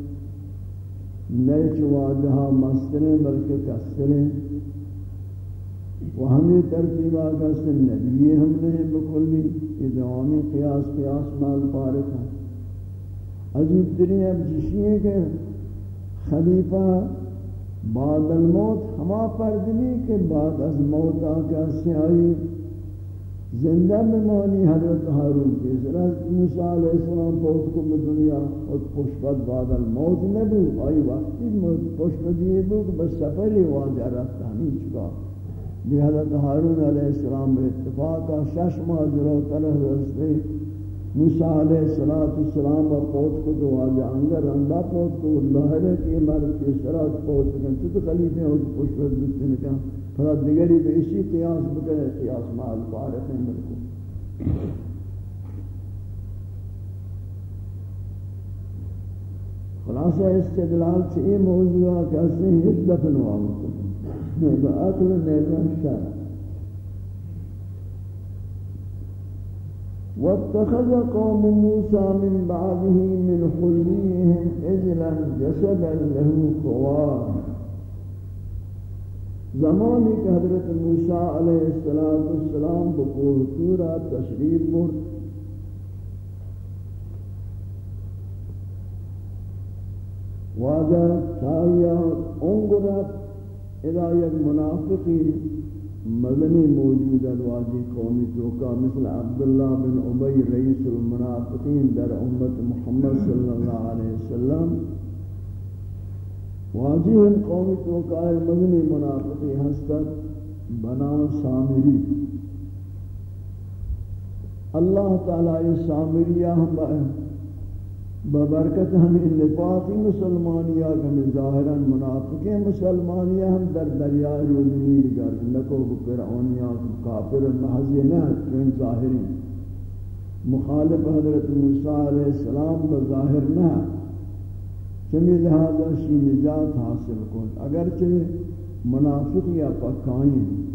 نیچ واجہا مستریں بلکہ کسریں و ہمیں ترتیبہ کسر نبی ہم نے بکلی یہ دوامی قیاس قیاس مال پارک ہے عجیب ترین اب جشیئے کہ خلیفہ بعد الموت ہما پردنی کہ بعد از موت آکا سے آئی۔ زندہ میں مانی حضرت حارون کی حضرت موسیٰ علیہ السلام پوت کو دنیا اور پشپت بعد الموت نبو آئی وقتی پشپت یہ بو کہ بس سفری واجہ رفتا ہمیں چکا۔ بھی حضرت حارون علیہ السلام اتفاقا شش ماہ جلو کرہ رستے موسیٰ علیہ السلام و پوت کو جو واجہ انگر رندہ پوت کو اللہ ہے کہ مرد کے سرات پوت کو تو خلیفے ہو پشپت بکتے نکا فلا دیگری تو اسی قیاس بکنے قیاس مال، فارق ہیں ملکو خلاصہ استدلال سے یہ موضوع ہے کہ اسے ہیچ دفن ہوا مکتب نہیں با اقل نیلن شرع واتخذ قوم موسى من بعده من حليهم عجلا جسدا له خوار زمانی کہ حضرت موسیٰ علیہ السلام بکوہ تورا تشریف برد. واجہ چاہیا انگرت اذا یک منافقی مدنی موجود الواجی قومی توکا مثل عبداللہ بن عبی رئیس المنافقین در امت محمد صلی اللہ علیہ وسلم. واجی ہم قومی توقع مدنی منافقی ہستت بنام سامری. اللہ تعالی سامریہ ہم ببرکت ہمیں نفاقی مسلمانیہ کمی ظاہراً منافقی مسلمانیہ ہم در دریائے روزمیر گر لکو فرعونیہ کافر محضی نہ چون ظاہری مخالف حضرت موسیٰ علیہ السلام بظاہر نہ چمی لہذا شی نجات حاصل کن۔ اگرچہ منافق یا پکائیں۔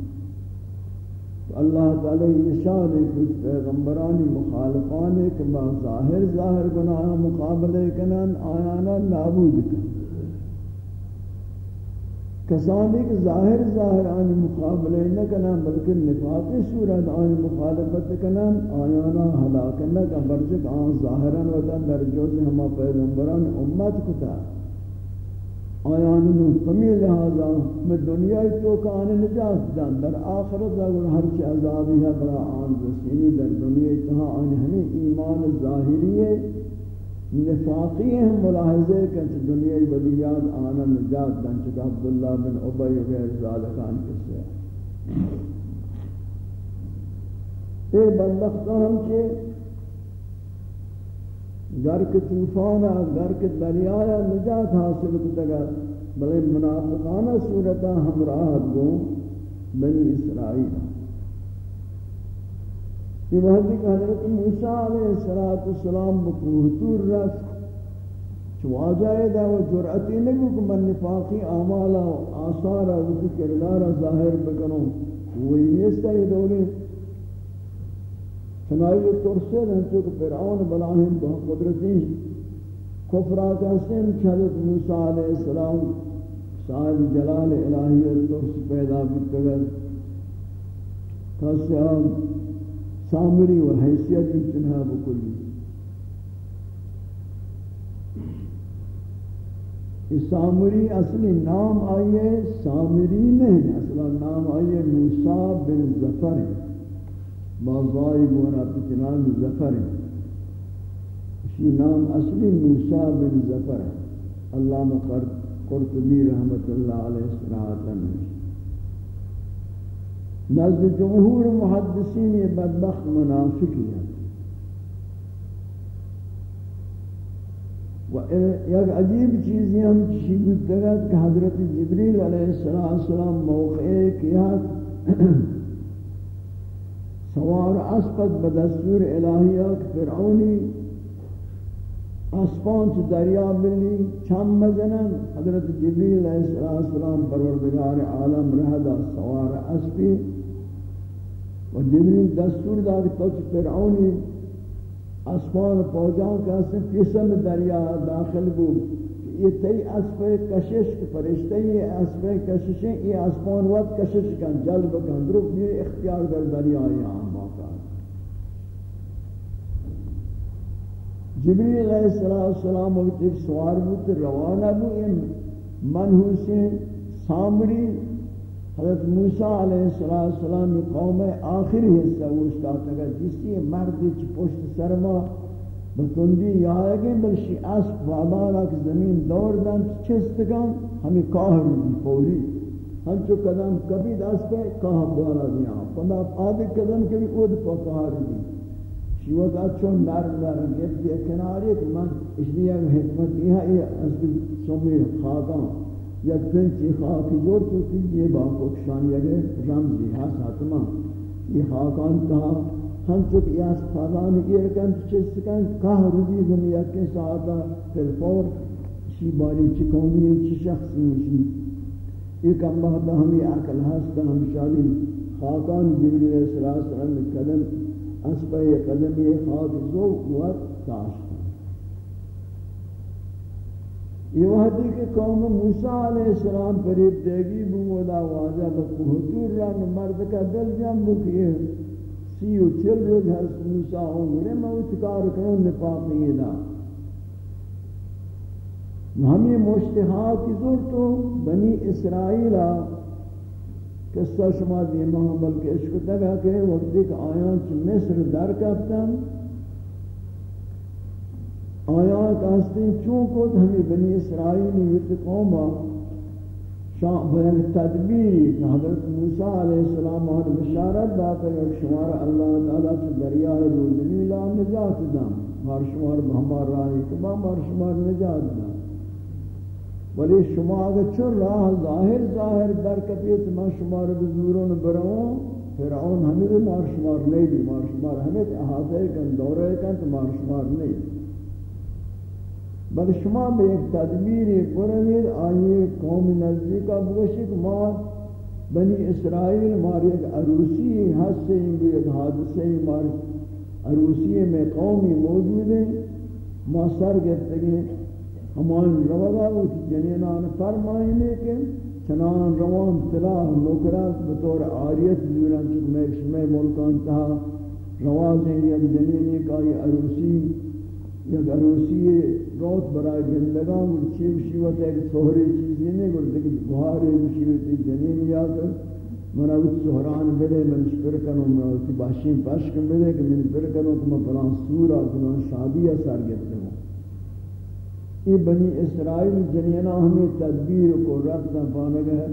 اللہ تعالی اشارے کہ پیغمبرانی مخالفان کہ با ظاہر ظاہر گناہ مقابلے کنن، آیانا نابود کن کسانی کہ ظاہر ظاہر آن مقابلے نہ کنن، بلکہ نفاقی صورت آن مخالفت کنن، آیانا ہلاک نہ کن برچک آن ظاہران ودن در جوز ہما پیغمبران امت کتا۔ آیان نو کمی لہذا میں دنیا تو کان نجات دن در آخرت اگر ہر چی عذابی ہے برا آن رسینی در دنیا تہا آن ہمیں ایمان ظاہری ہے نفاقی ہم ملاحظے کہ دنیا بدیات آنا نجات دن چکا عبداللہ بن عبی غیر ذالکان کسے۔ اے بندختہ ہم کے گھر کے طوفانا گھر دریایا نجات حاصل کتا گا بلے منافقانہ صورتہ ہمراہ گو بنی اسرائیل۔ یہ وحدی کہ حضرت موسیٰ علیہ السلام بکوہ تور رفت چو دا و جرعتی نگو کہ من نفاقی آمالا آثارا و کردارا ظاہر بکنوں۔ وہی نیستا یہ دولی چنائی ترسے دن چونکہ فرعون بلاہم بہت قدرتی کفرا کہستیں حضرت موسیٰ علیہ السلام صاحب جلال الہی ترس پیدا بتگر کہستے ہم سامری و حیثیت چنہا بکلی. سامری اصلی نام آئیے سامری نہیں اصلا نام آئیے موسیٰ بن زفر ہے بازائی گونا پتنام زفر اسی نام اصلی موسیٰ بن زفر اللہ مقرد قرطبی رحمت اللہ علیہ السلام نزد جمہور محدثین یہ بدبخت منافقی ہے و یک عجیب چیزی ہم چیزی گفتگت کہ حضرت جبریل علیہ السلام موقع کیا۔ سوار اسپت بدستور الہیہ فرعونی. اسپان چھ دریا ملی چم مجنن. حضرت جبریل علیہ السلام پروردگار عالم رہدا سوار اسپی و جبریل دستور دا کہ تو فرعونی اسمان پوجان کا صرف قسم دریا داخل بو یہ تی اسب کشش فرشتے یہ اسب کشش یہ اسمان وقت کشش کن، جلب کن درو یہ اختیار در دریا یہاں موقع جبریل علیہ السلام وقت ایک سوار بود روانہ بو منحوسی سامری، حضرت موسیٰ علیہ السلام قوم آخری حصہ وشتا تکا جسی مرد چی پشت سرما بتندی یا آگے بلشی اسب وادانا کی زمین دور دن چست کن ہمیں کاہ روی پولی ہم چو قدم کبھی دست پہ کاہ بوانا دیا پندہ آدھے قدم کبھی اود پا کاہ روی شیوت اچھون نرم نرم گفت دیا کناری کہ من اس لیے حکمت یہ ہے اس سمی خاکان. یک پنچی خاکی زور تو تیجیے باکو کشان یگے رمزی ہے ساتما یہ خاکان کہا ہم چک یاس پادان گیر کن چیز کن کہا روزی زمیت کے ساتھا پھر فور شی باری چکونی چی شخصی شی یہ کم بہتا ہمیں عقل ہستا ہم شالی. خاکان جبریل صلی اللہ علیہ وسلم قدم اسبہ قدمی خاک زور وقت تاشتا یہ وحدی کہ قوم موسیٰ علیہ السلام پریب دے گی بمودا واضح بکو حضور رنگ مرد کا دل جان بکی سی و چل روز حضرت موسیٰ ہوں گرے میں اتکار کروں نپاق نہیں دا ہمیں مشتحا کی زور تو بنی اسرائیلہ قصہ شما دیمہ بلکہ عشق تک کہ وقت ایک آیان چھ مصر در کفتن۔ آیان آیا کہستیں چونکہ ہمیں بنی اسرائیلی ویت قوما بین تدبیری کہ حضرت موسیٰ علیہ السلام وہاں بشارت باتا ہے کہ شمار اللہ تعالیٰ سے دریاء روزنی لا نجات دام ہر شمار بہمار راہی کبا ہر شمار نجات دام۔ ولی شما اگر چون راہ ظاہر ظاہر در کبیت ما شمار بزورون برون، فرعون ہمیں مار شمار نہیں دی، مار شمار ہمیں احاطے کن دورے کن تو مار شمار نہیں دی بل شما به یک تدبیری برمید آئیے قوم نزدیکا بگوشید ما بنی اسرائیل ماری ایک عروسی حصے ہیں ایک حادثے مار عروسی میں قومی موجود ہیں۔ ما سر گفتے گئے ہمان روگا ہوتی جنینان فرمائنے کے چنان روان تلاح نکرات بطور آریت زوران چکہ میں شمع ملکان تہا روازیں یک جنینی کا یہ عروسی یک عروسی روت برای زندگان اور چیب شیوت ایک سہری چیزی نہیں گر دیکھ بہاری مشیوتی جنین یا کر منا اس سہران بلے، من شکر کنوں میں اسی باشین پشک بلے کہ من شکر کنوں کہ میں فلان سورا فلان شادی اثر گفتے ہوں یہ بنی اسرائیل جنینا ہمیں تدبیر کو رکھتا پانا گئے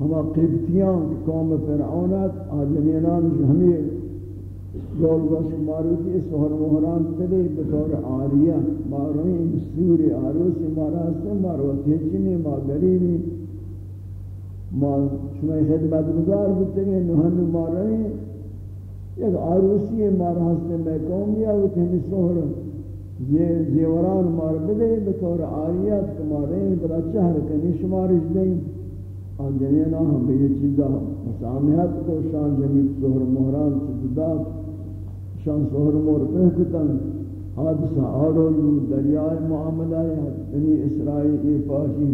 ہما قبطیاں قوم فرعونت آ ہمیں گول گوش ماروتی سہر مہران تلے بطور آریہ ماروین سور آروس مارا سے ماروتی چنی ما گریبی. ما شما خدمت گزار بودتے گئے نوہن ماروین یک آروسی مارا سے میں قوم یا وہ تہمی سہر زیوران مار بدے بطور آریت کمارین بلا چہر کنی شمارش دیں آن جنینا ہم بھی یہ چیزا مسامحت کو شان جمیل سہر مہران سجدات شان سہر مہر کتن، حادثہ آرولو دریائے معاملہ بنی اسرائیل کی پاشی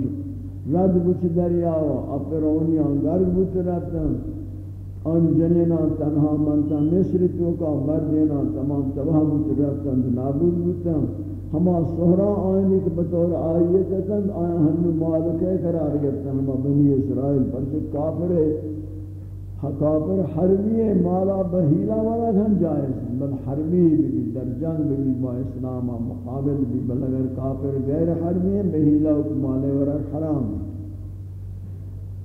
رد بچ دریاو اپرونی آنگر بچ رفتن۔ آن جنینا تنہا منتا، مصر تو کا مردینا تمام تباہ بچ رفتن، نابود بچن۔ ہما سہرا آئینی کے بطور آئیت کند آیا ہم مالکے قرار گرتا ہما بنی اسرائیل پر سے کافر ہے۔ کافر حربی مالا بہیلا والا ہم جائز ہیں بل حربی بھی در جنگ بھی با اسلام مقابل بھی۔ بل اگر کافر غیر حربی بہیلا مالے والا حرام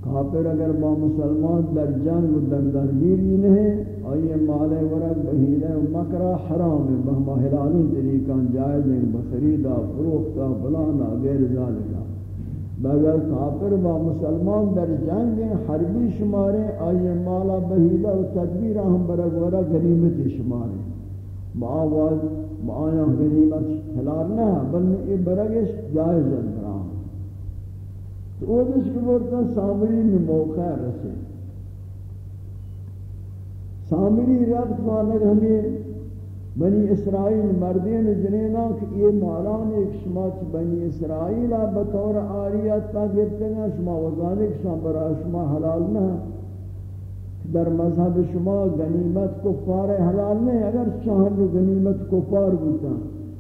کافر اگر با مسلمان در جنگ و در درگیری نہیں آئیے مال ورق بہیلہ و مکرہ حرام بہما حلالی طریقان جائز ہیں بخریدہ فروختہ فلانا، غیر ذالکہ بگر کافر با مسلمان در جنگ حربی شمارے آئیے مالا بہیلہ و تدبیر ہم برگ ورق غنیمت شمارے۔ معاوض معایا غنیمت حلال نہ بلکہ یہ برگش جائز ہے تو وہ دس کے بورتا سامری میں موقع رسے۔ سامری رفت مانگ ہمیں بنی اسرائیل مردین جنینا کہ یہ مالان ایک شما چھ بنی اسرائیل بطور آریت تا گفتے گا شما وزانے کہ شما برا شما حلال نہ در مذہب شما غنیمت کفار حلال نہیں اگر چاہن غنیمت کفار بوتا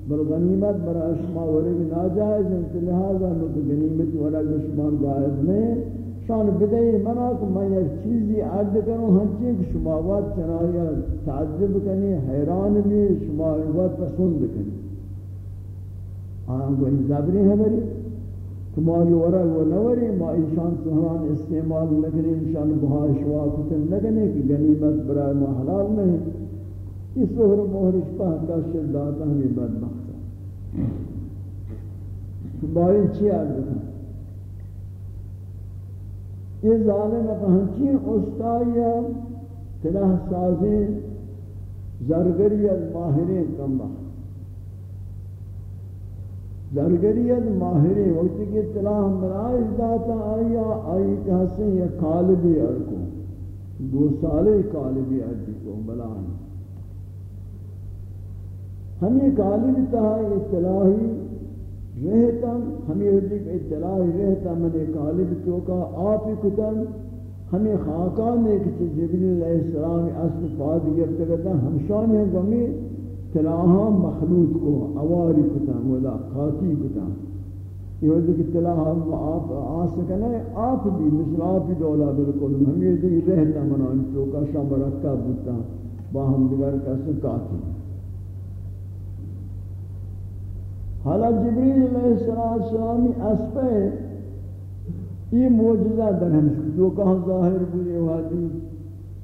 بل غنیمت برای شما ورگ ناجائز ہیں لہذا نو غنیمت ورگ شما جائز نہیں شان بدئی منا کہ میں ایک چیزی عرض کروں ہم چیز شما وقت چنایا تعجب کنی حیران بھی شما وقت پسند کنی آن کو زبری ہے بری تمہاری ورگ و نوری ما ایشان سہران استعمال نکنی انشان بہار شوا کتن نکنے کہ غنیمت برای ما حلال نہیں یہ سہر مہرش پہ کا شداتا ہمیں بدبخت. بائی چی عرض یہ ظالم ہنچین استائی تلہ سازی زرگری از ماہرین کم بخت زرگری از ماہرین، وقتی کہ تلاہ مرائش داتا آیا آئی کہ حسن یہ قالبی ارکو۔ دو سالے قالبی ارکو بلائیں ہمیں غالب تہا اطلاعی رہتا ہمیں حدیق اطلاعی رہتا من غالب تو کا آپ کتن ہمیں خاکان ایک جبریل علیہ السلام اصل فاد گرتے گتا ہمشان ہیں گمی تلاہاں مخلوط کو اواری کتن ولا خاتی کتن یہ ہوتا کہ تلاہاں آپ آسکنے آپ بھی مثل آپ بھی دولا بالکل، ہمیں حدیق رہتا منان تو کا شام رکھتا بودتا باہم دیگر کسی کاتی۔ حالا جبریل علیہ السلام اسپے، یہ معجزہ در ہمشک جو کہاں ظاہر بوئے وادی.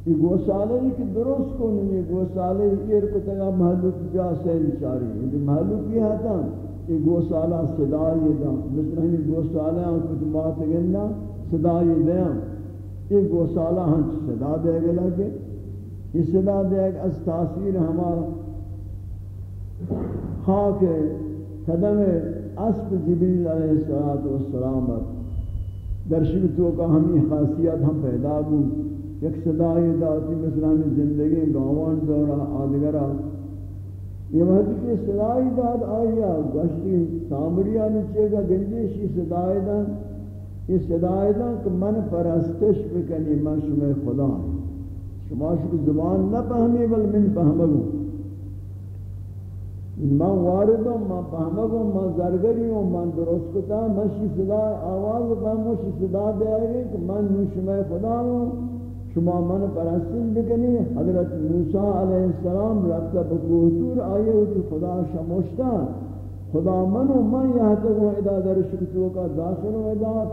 یہ گوسالے کی درست کو نہیں گوسالے یہ کو تگا محلوک جا سیل چاری. یہ محلوک یہ ہے یہ گوسالہ صدای دا. مثل ہمیں گوسالہ ہم کچھ بات گننا صدای دیا ہاں. یہ گوسالہ ہاں ہم صدا دے گا لگے. یہ صدا دے گا اس تاثیر ہمارا خاک ہے. قدم اسب جبریل علیہ الصلوۃ والسلام در تو کا ہمیں خاصیت ہم پیدا ہو ایک صدای داتی مثل زندگی گاوان دورا آدگرا یہ وقت کی صدای داد آیا، گشتی سامریا نیچے گا گنجیشی صدای دان یہ صدای دان کہ من پرستش بکنی، من شما خدا۔ شما شما زبان نہ پہمی بل من پہمگو۔ من واردم من فهمگم من زرگریم من درست کتا، من شی صدا آواز من مشی صدا دے آئی کہ من نوشمہ خدا ہوں شما من پرستین بکنی. حضرت موسیٰ علیہ السلام رکھتا بکوتور آئے ہوتی خدا شموشتا خدا من و من یہاں تک وہ ادا در شکتوں کا داخل و ادا.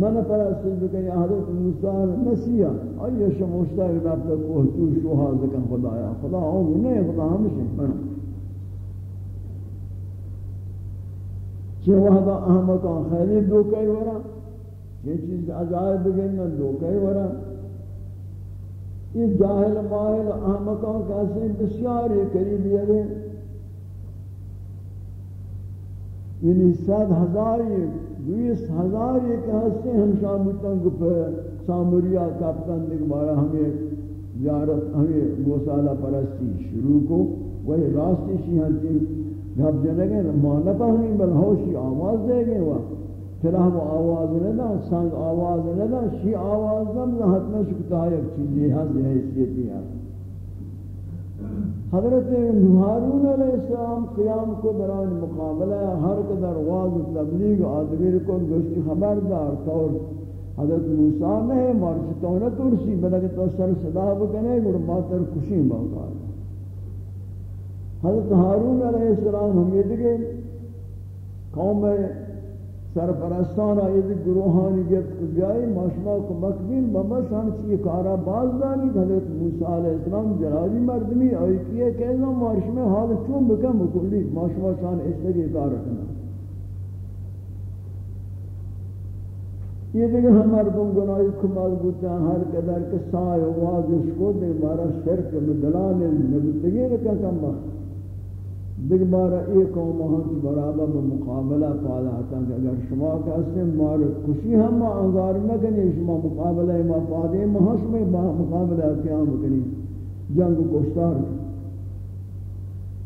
من پرستی بکنی. حضرت موسیٰ نسیہ آئیے شموشتہ ایک رابطہ کوہتو شوہا ذکر خدایا. خدا آنگو نہیں خدا ہمشہ بنا چھ وحدہ احمقان خیلی دو کئی ورہ یہ چیز عجائب بگن دو کئی ورہ یہ جاہل ماہل احمقان کیسے بسیاری قریبی ہے یعنی سات ہزاری دویس ہزار ایک ہستے ہم شامتاں گپ ساموریا کپتن دیکھ بارا ہمیں زیارت ہمیں گوسالہ پرستی شروع کو. وہی راستی شی ہنچی گھب جنگے مانتا ہمیں بلہوشی آواز دے گئے وہاں پھر ہم آواز نہ دا سنگ آواز نہ دا شی آواز نہ حتم شکتا ہے ایک چیز یہ ہے حیثیت ہے۔ حضرت ہارون علیہ السلام قیام کو دران مقابلہ ہر قدر واض تبلیغ آدگر کو گوشتی خبردار طور۔ حضرت موسیٰ نہیں مارچ تو نہ ترسی، بلکہ تو سر صدا بکنے گر ماتر کشی باقا حضرت ہارون علیہ السلام ہم یہ دیکھیں قوم میں سرپرستان آئید گروہانی گفت کو بیائی ماشما کو مکبین بابا شان چیئے کارا باز دانی حضرت موسیٰ علیہ السلام جلالی مردمی آئی کیے کہ ایزا مارش میں حال چون بکم بکلی ماشما شان اس لگے کار رکھنا۔ یہ دیکھ ہم مردم گناہی کمال بوتا ہر قدر کے سائے واضح کو دے مارا شرک میں دلانے نبتگی رکھا کم بخت دیکھ بارا ایک قوم ہاں ہم برابر بمقابلہ پالا آتا کہ اگر شما کا اسم مار خوشی ہم انگار نہ کنی، شما مقابلہ ما پادے مہا شما مقابلہ قیام کنی۔ جنگ گوشتار۔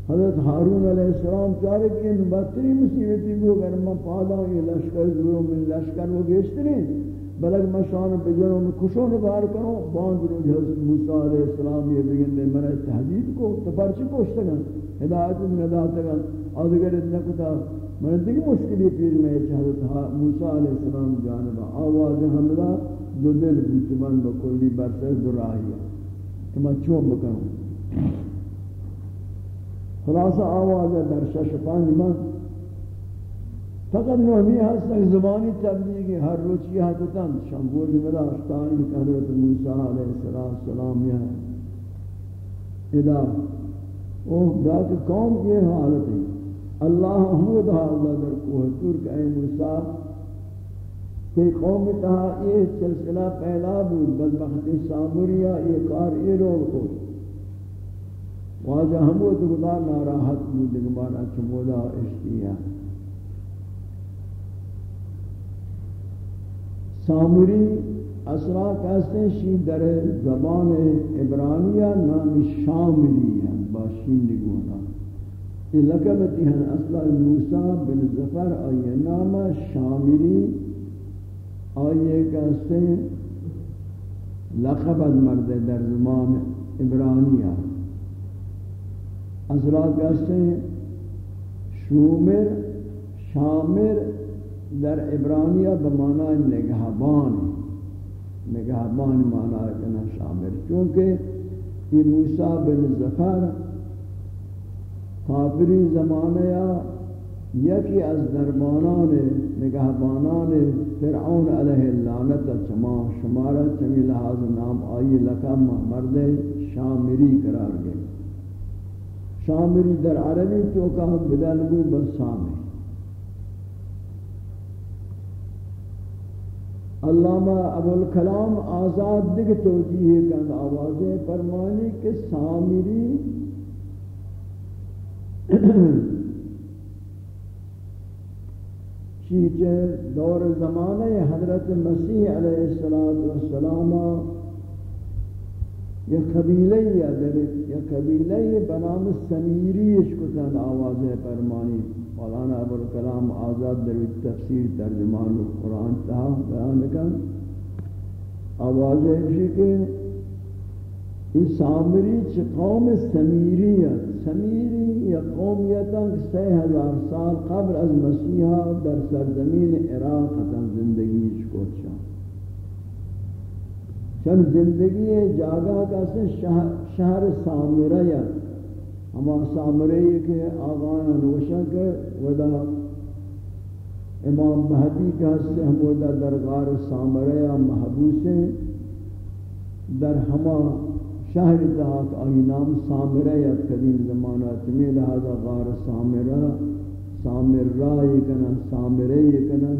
حضرت ہارون علیہ السلام چاہے کہ ان بدتری مصیبتی کو اگر میں پادا یہ لشکر ضرور من لشکر وہ گیشتری بلک میں شان بجنوں میں کشوں نگار کروں۔ باند رو جی حضرت موسیٰ علیہ السلام یہ بگن دے مرے تحدید کو تپرچی کوشتا گا ہدایت میں ہدایت گا آدھگر اتنا کتا میں دیکھ مشکلی پیر میں حضرت موسیٰ علیہ السلام جانبا آواز حملہ دو دل بیتمان بکلی برسے دراہیا کہ میں چون بکنوں خلاصہ آواز در شش پانچ من۔ فقط نومی ہست ایک زبانی تبلیغی ہر روچ یہ حقتاً شنگوش ملا اشتانی حضرت موسیٰ علیہ السلام یہ ادا۔ او ذات قوم کی حالت ہے اللہ حمد اللہ در کوہ ترک اے موسیٰ، کہ قوم تہا یہ سلسلہ پہلا بود، بدبخت ساموریہ یہ کار یہ روگ کو واجہ حمد گدار ناراحت بود دگمارا چمودا اشتیہ سامری اسرا کہتے ہیں، شی در زبان عبرانیہ نام شامری ہے۔ باشین نگونا. یہ لقبتی ہیں اصلا موسیٰ بن زفر آئیے نام شامری آئیے کہتے ہیں لقبت مرد در زبان عبرانیہ اسرا کہتے ہیں شومر، شامر در عبرانیہ بمانا نگہبان نگہبان مانا کنا شامل چونکہ یہ موسیٰ بن زفر کافری زمانہ یا یکی از دربانان نگہبانان فرعون علیہ اللعنت چما شمارہ چمی لحاظ نام آئی لکم مرد شامری قرار گئے۔ شامری در عربی تو کہ بدل گو بس شامری علامہ ابو الکلام آزاد دیکھ توجیہ کن آوازیں فرمانی کہ سامری [COUGHS] چیچے دور زمانہ حضرت مسیح علیہ السلام یہ قبیلہ یا قبیلہ بنام سمیریش کتن آوازیں فرمانی۔ مولانا ابو الکلام آزاد در تفسیر ترجمان قرآن تھا بیان کن آواز ہے کہ یہ سامری چھ قوم سمیری ہے سمیری یا قومیتا سی ہزار سال قبل از مسیحا در سرزمین عراق تن زندگی شکوت شاہ چند زندگی جاگہ کا سے شہر سامرہ یا۔ ہما سامرے کے آغان روشن کے ودا امام مہدی کا سے ہمودہ درگار سامرے یا محبوس ہیں۔ در ہما شہر تاک آئی نام سامرے یا قدیم زمانہ تمی لہذا غار سامرہ سامر را یکنا سامرے یکنا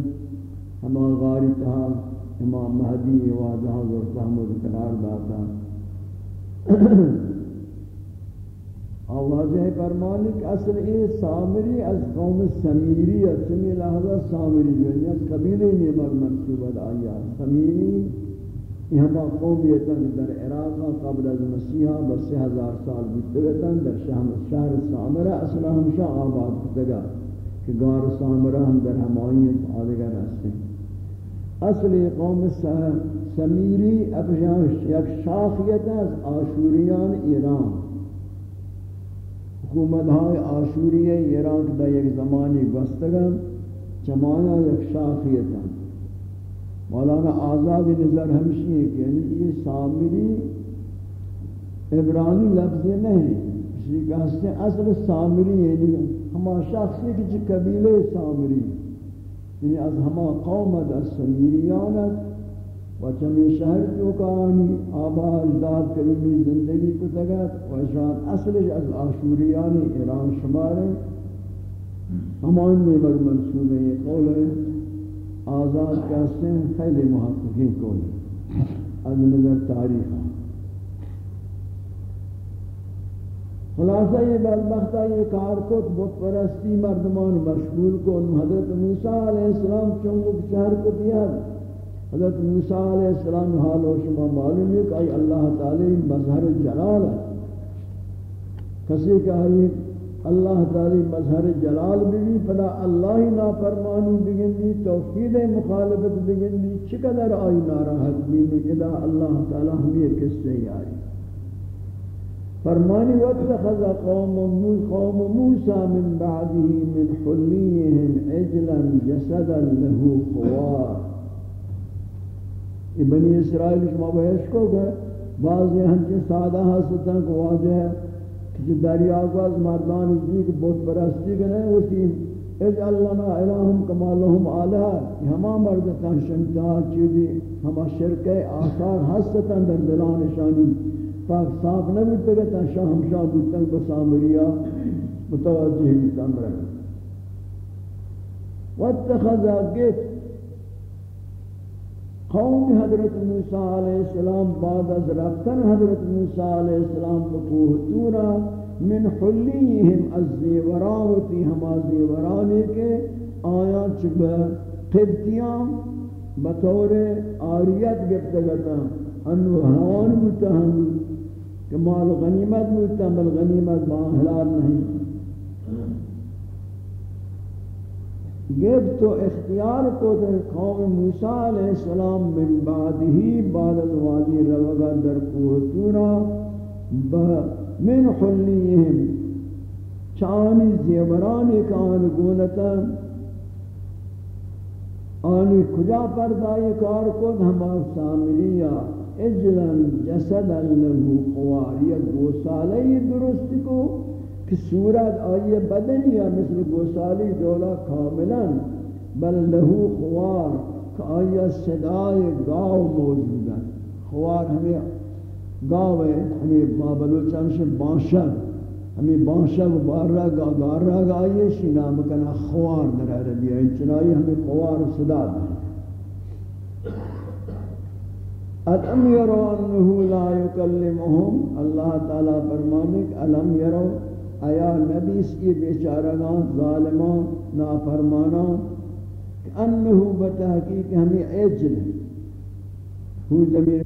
ہما غار تاک امام مہدی وعدہ حضرت احمد قرار داتا۔ آواز ہے فرمانک اصل اے سامری از قوم سمیری سمی لحظہ سامری جو ہے یعنی قبیلے نیمک منصوبت آیا سمیری۔ یہ ہما قومیتاں در عراق قبل از مسیحہ بس ہزار سال بیتگتاں در شہر سامرہ اصلا ہمشہ آباد کتگا کہ گار سامرہ ہم در ہمائیت آدھگر رستے اصل قوم سمیری افشان یک شاخیت از آشوریان ایران. حکومت های آشوری ایران دا یک زمانی گستگم چمانا یک شاخیتا مولانا آزاد نظر ہمشی ہے کہ یعنی یہ سامری عبرانی لفظ نہیں اسی کہتے ہیں اصل سامری یعنی ہما شخصی جی کی قبیلے سامری۔ یعنی از ہما قومت از سمیریانت و چمی شہر جو کانی آبا اجداد کریمی، زندگی کو تگت و شان اصلش از آشوریان ایران شمارے ہمان میں بر منصوب ہے یہ قول ہے آزاد کہتے ہیں خیلی محققین قول ہے از نظر تاریخ. خلاصہ یہ بدبختہ یہ کار کو بت پرستی مردمان مشغول کو حضرت موسیٰ علیہ السلام چونکہ شہر کو دیا حضرت موسیٰ علیہ السلام حال و شما معلوم ہے کہ اللہ تعالی مظہر جلال ہے کسی کہ اللہ تعالی مظہر جلال بھی پدا اللہ نافرمانی بگندی، توحید مخالفت بگندی، چقدر آئی ناراحت بھی ادا اللہ تعالی ہمیں کس سے یاری؟ فرمانی وقت خذا قوم قوم موسیٰ من بعده من حلیهم عجلا جسدا له خوار یہ بنی اسرائیل شما بہش کو گئے بعضی ہنچے سادہ حسطن کو واجہ ہے۔ کہ دریا کو از مردان ازدی کو بہت برستی گئے اسی اجعل لنا الہم کما لهم آلہ ہما مردتاں شمتاں چیزی، ہما شرک آثار حسطن در دلان شانی پاک صاف نبیتے گئے تا شاہ ہم شاہ بودتن بسامریا متوجہ بیتن رہے واتخذا گفت قوم حضرت موسیٰ علیہ السلام بعد از رفتن حضرت موسیٰ علیہ السلام بکوہ تورا من حلیہم از زیوراوتی ہما زیورانے کے آیا چبہ قبطیاں بطور آریت گفتگتا انو حوان متہم کہ مال غنیمت ملتا بل غنیمت با حلال نہیں گب تو اختیار کو در قوم موسیٰ علیہ السلام من بعد ہی بعد الوادی روگا در کوہتورا من حلیہم چانی زیورانی کا آنگونتا آنی کجا پردائی کار کو ہما ساملیہ اجلن جسدا لہو قواری گوسالی درست کو کہ صورت آئیے بدنی ہے، مثل گوسالی دولا کاملا، بل لہو خوار کہ آئیے صدای گاو موجود ہے خوار ہمیں گاو ہے، ہمیں بابلوچان سے بانشر ہمیں بانشر و بار را گا گار را گا آئیے شی نام کنا خوار در عربی ہے۔ انچنائی ہمیں خوار صدا دیں اتم یرو انہو لا یکلمہم؟ اللہ تعالیٰ فرمانے کہ علم یرو آیا نبیس یہ بیچارگان ظالمان نافرمانان کہ انہو بتحقیق ہمیں عجل ہے۔ ہو زمین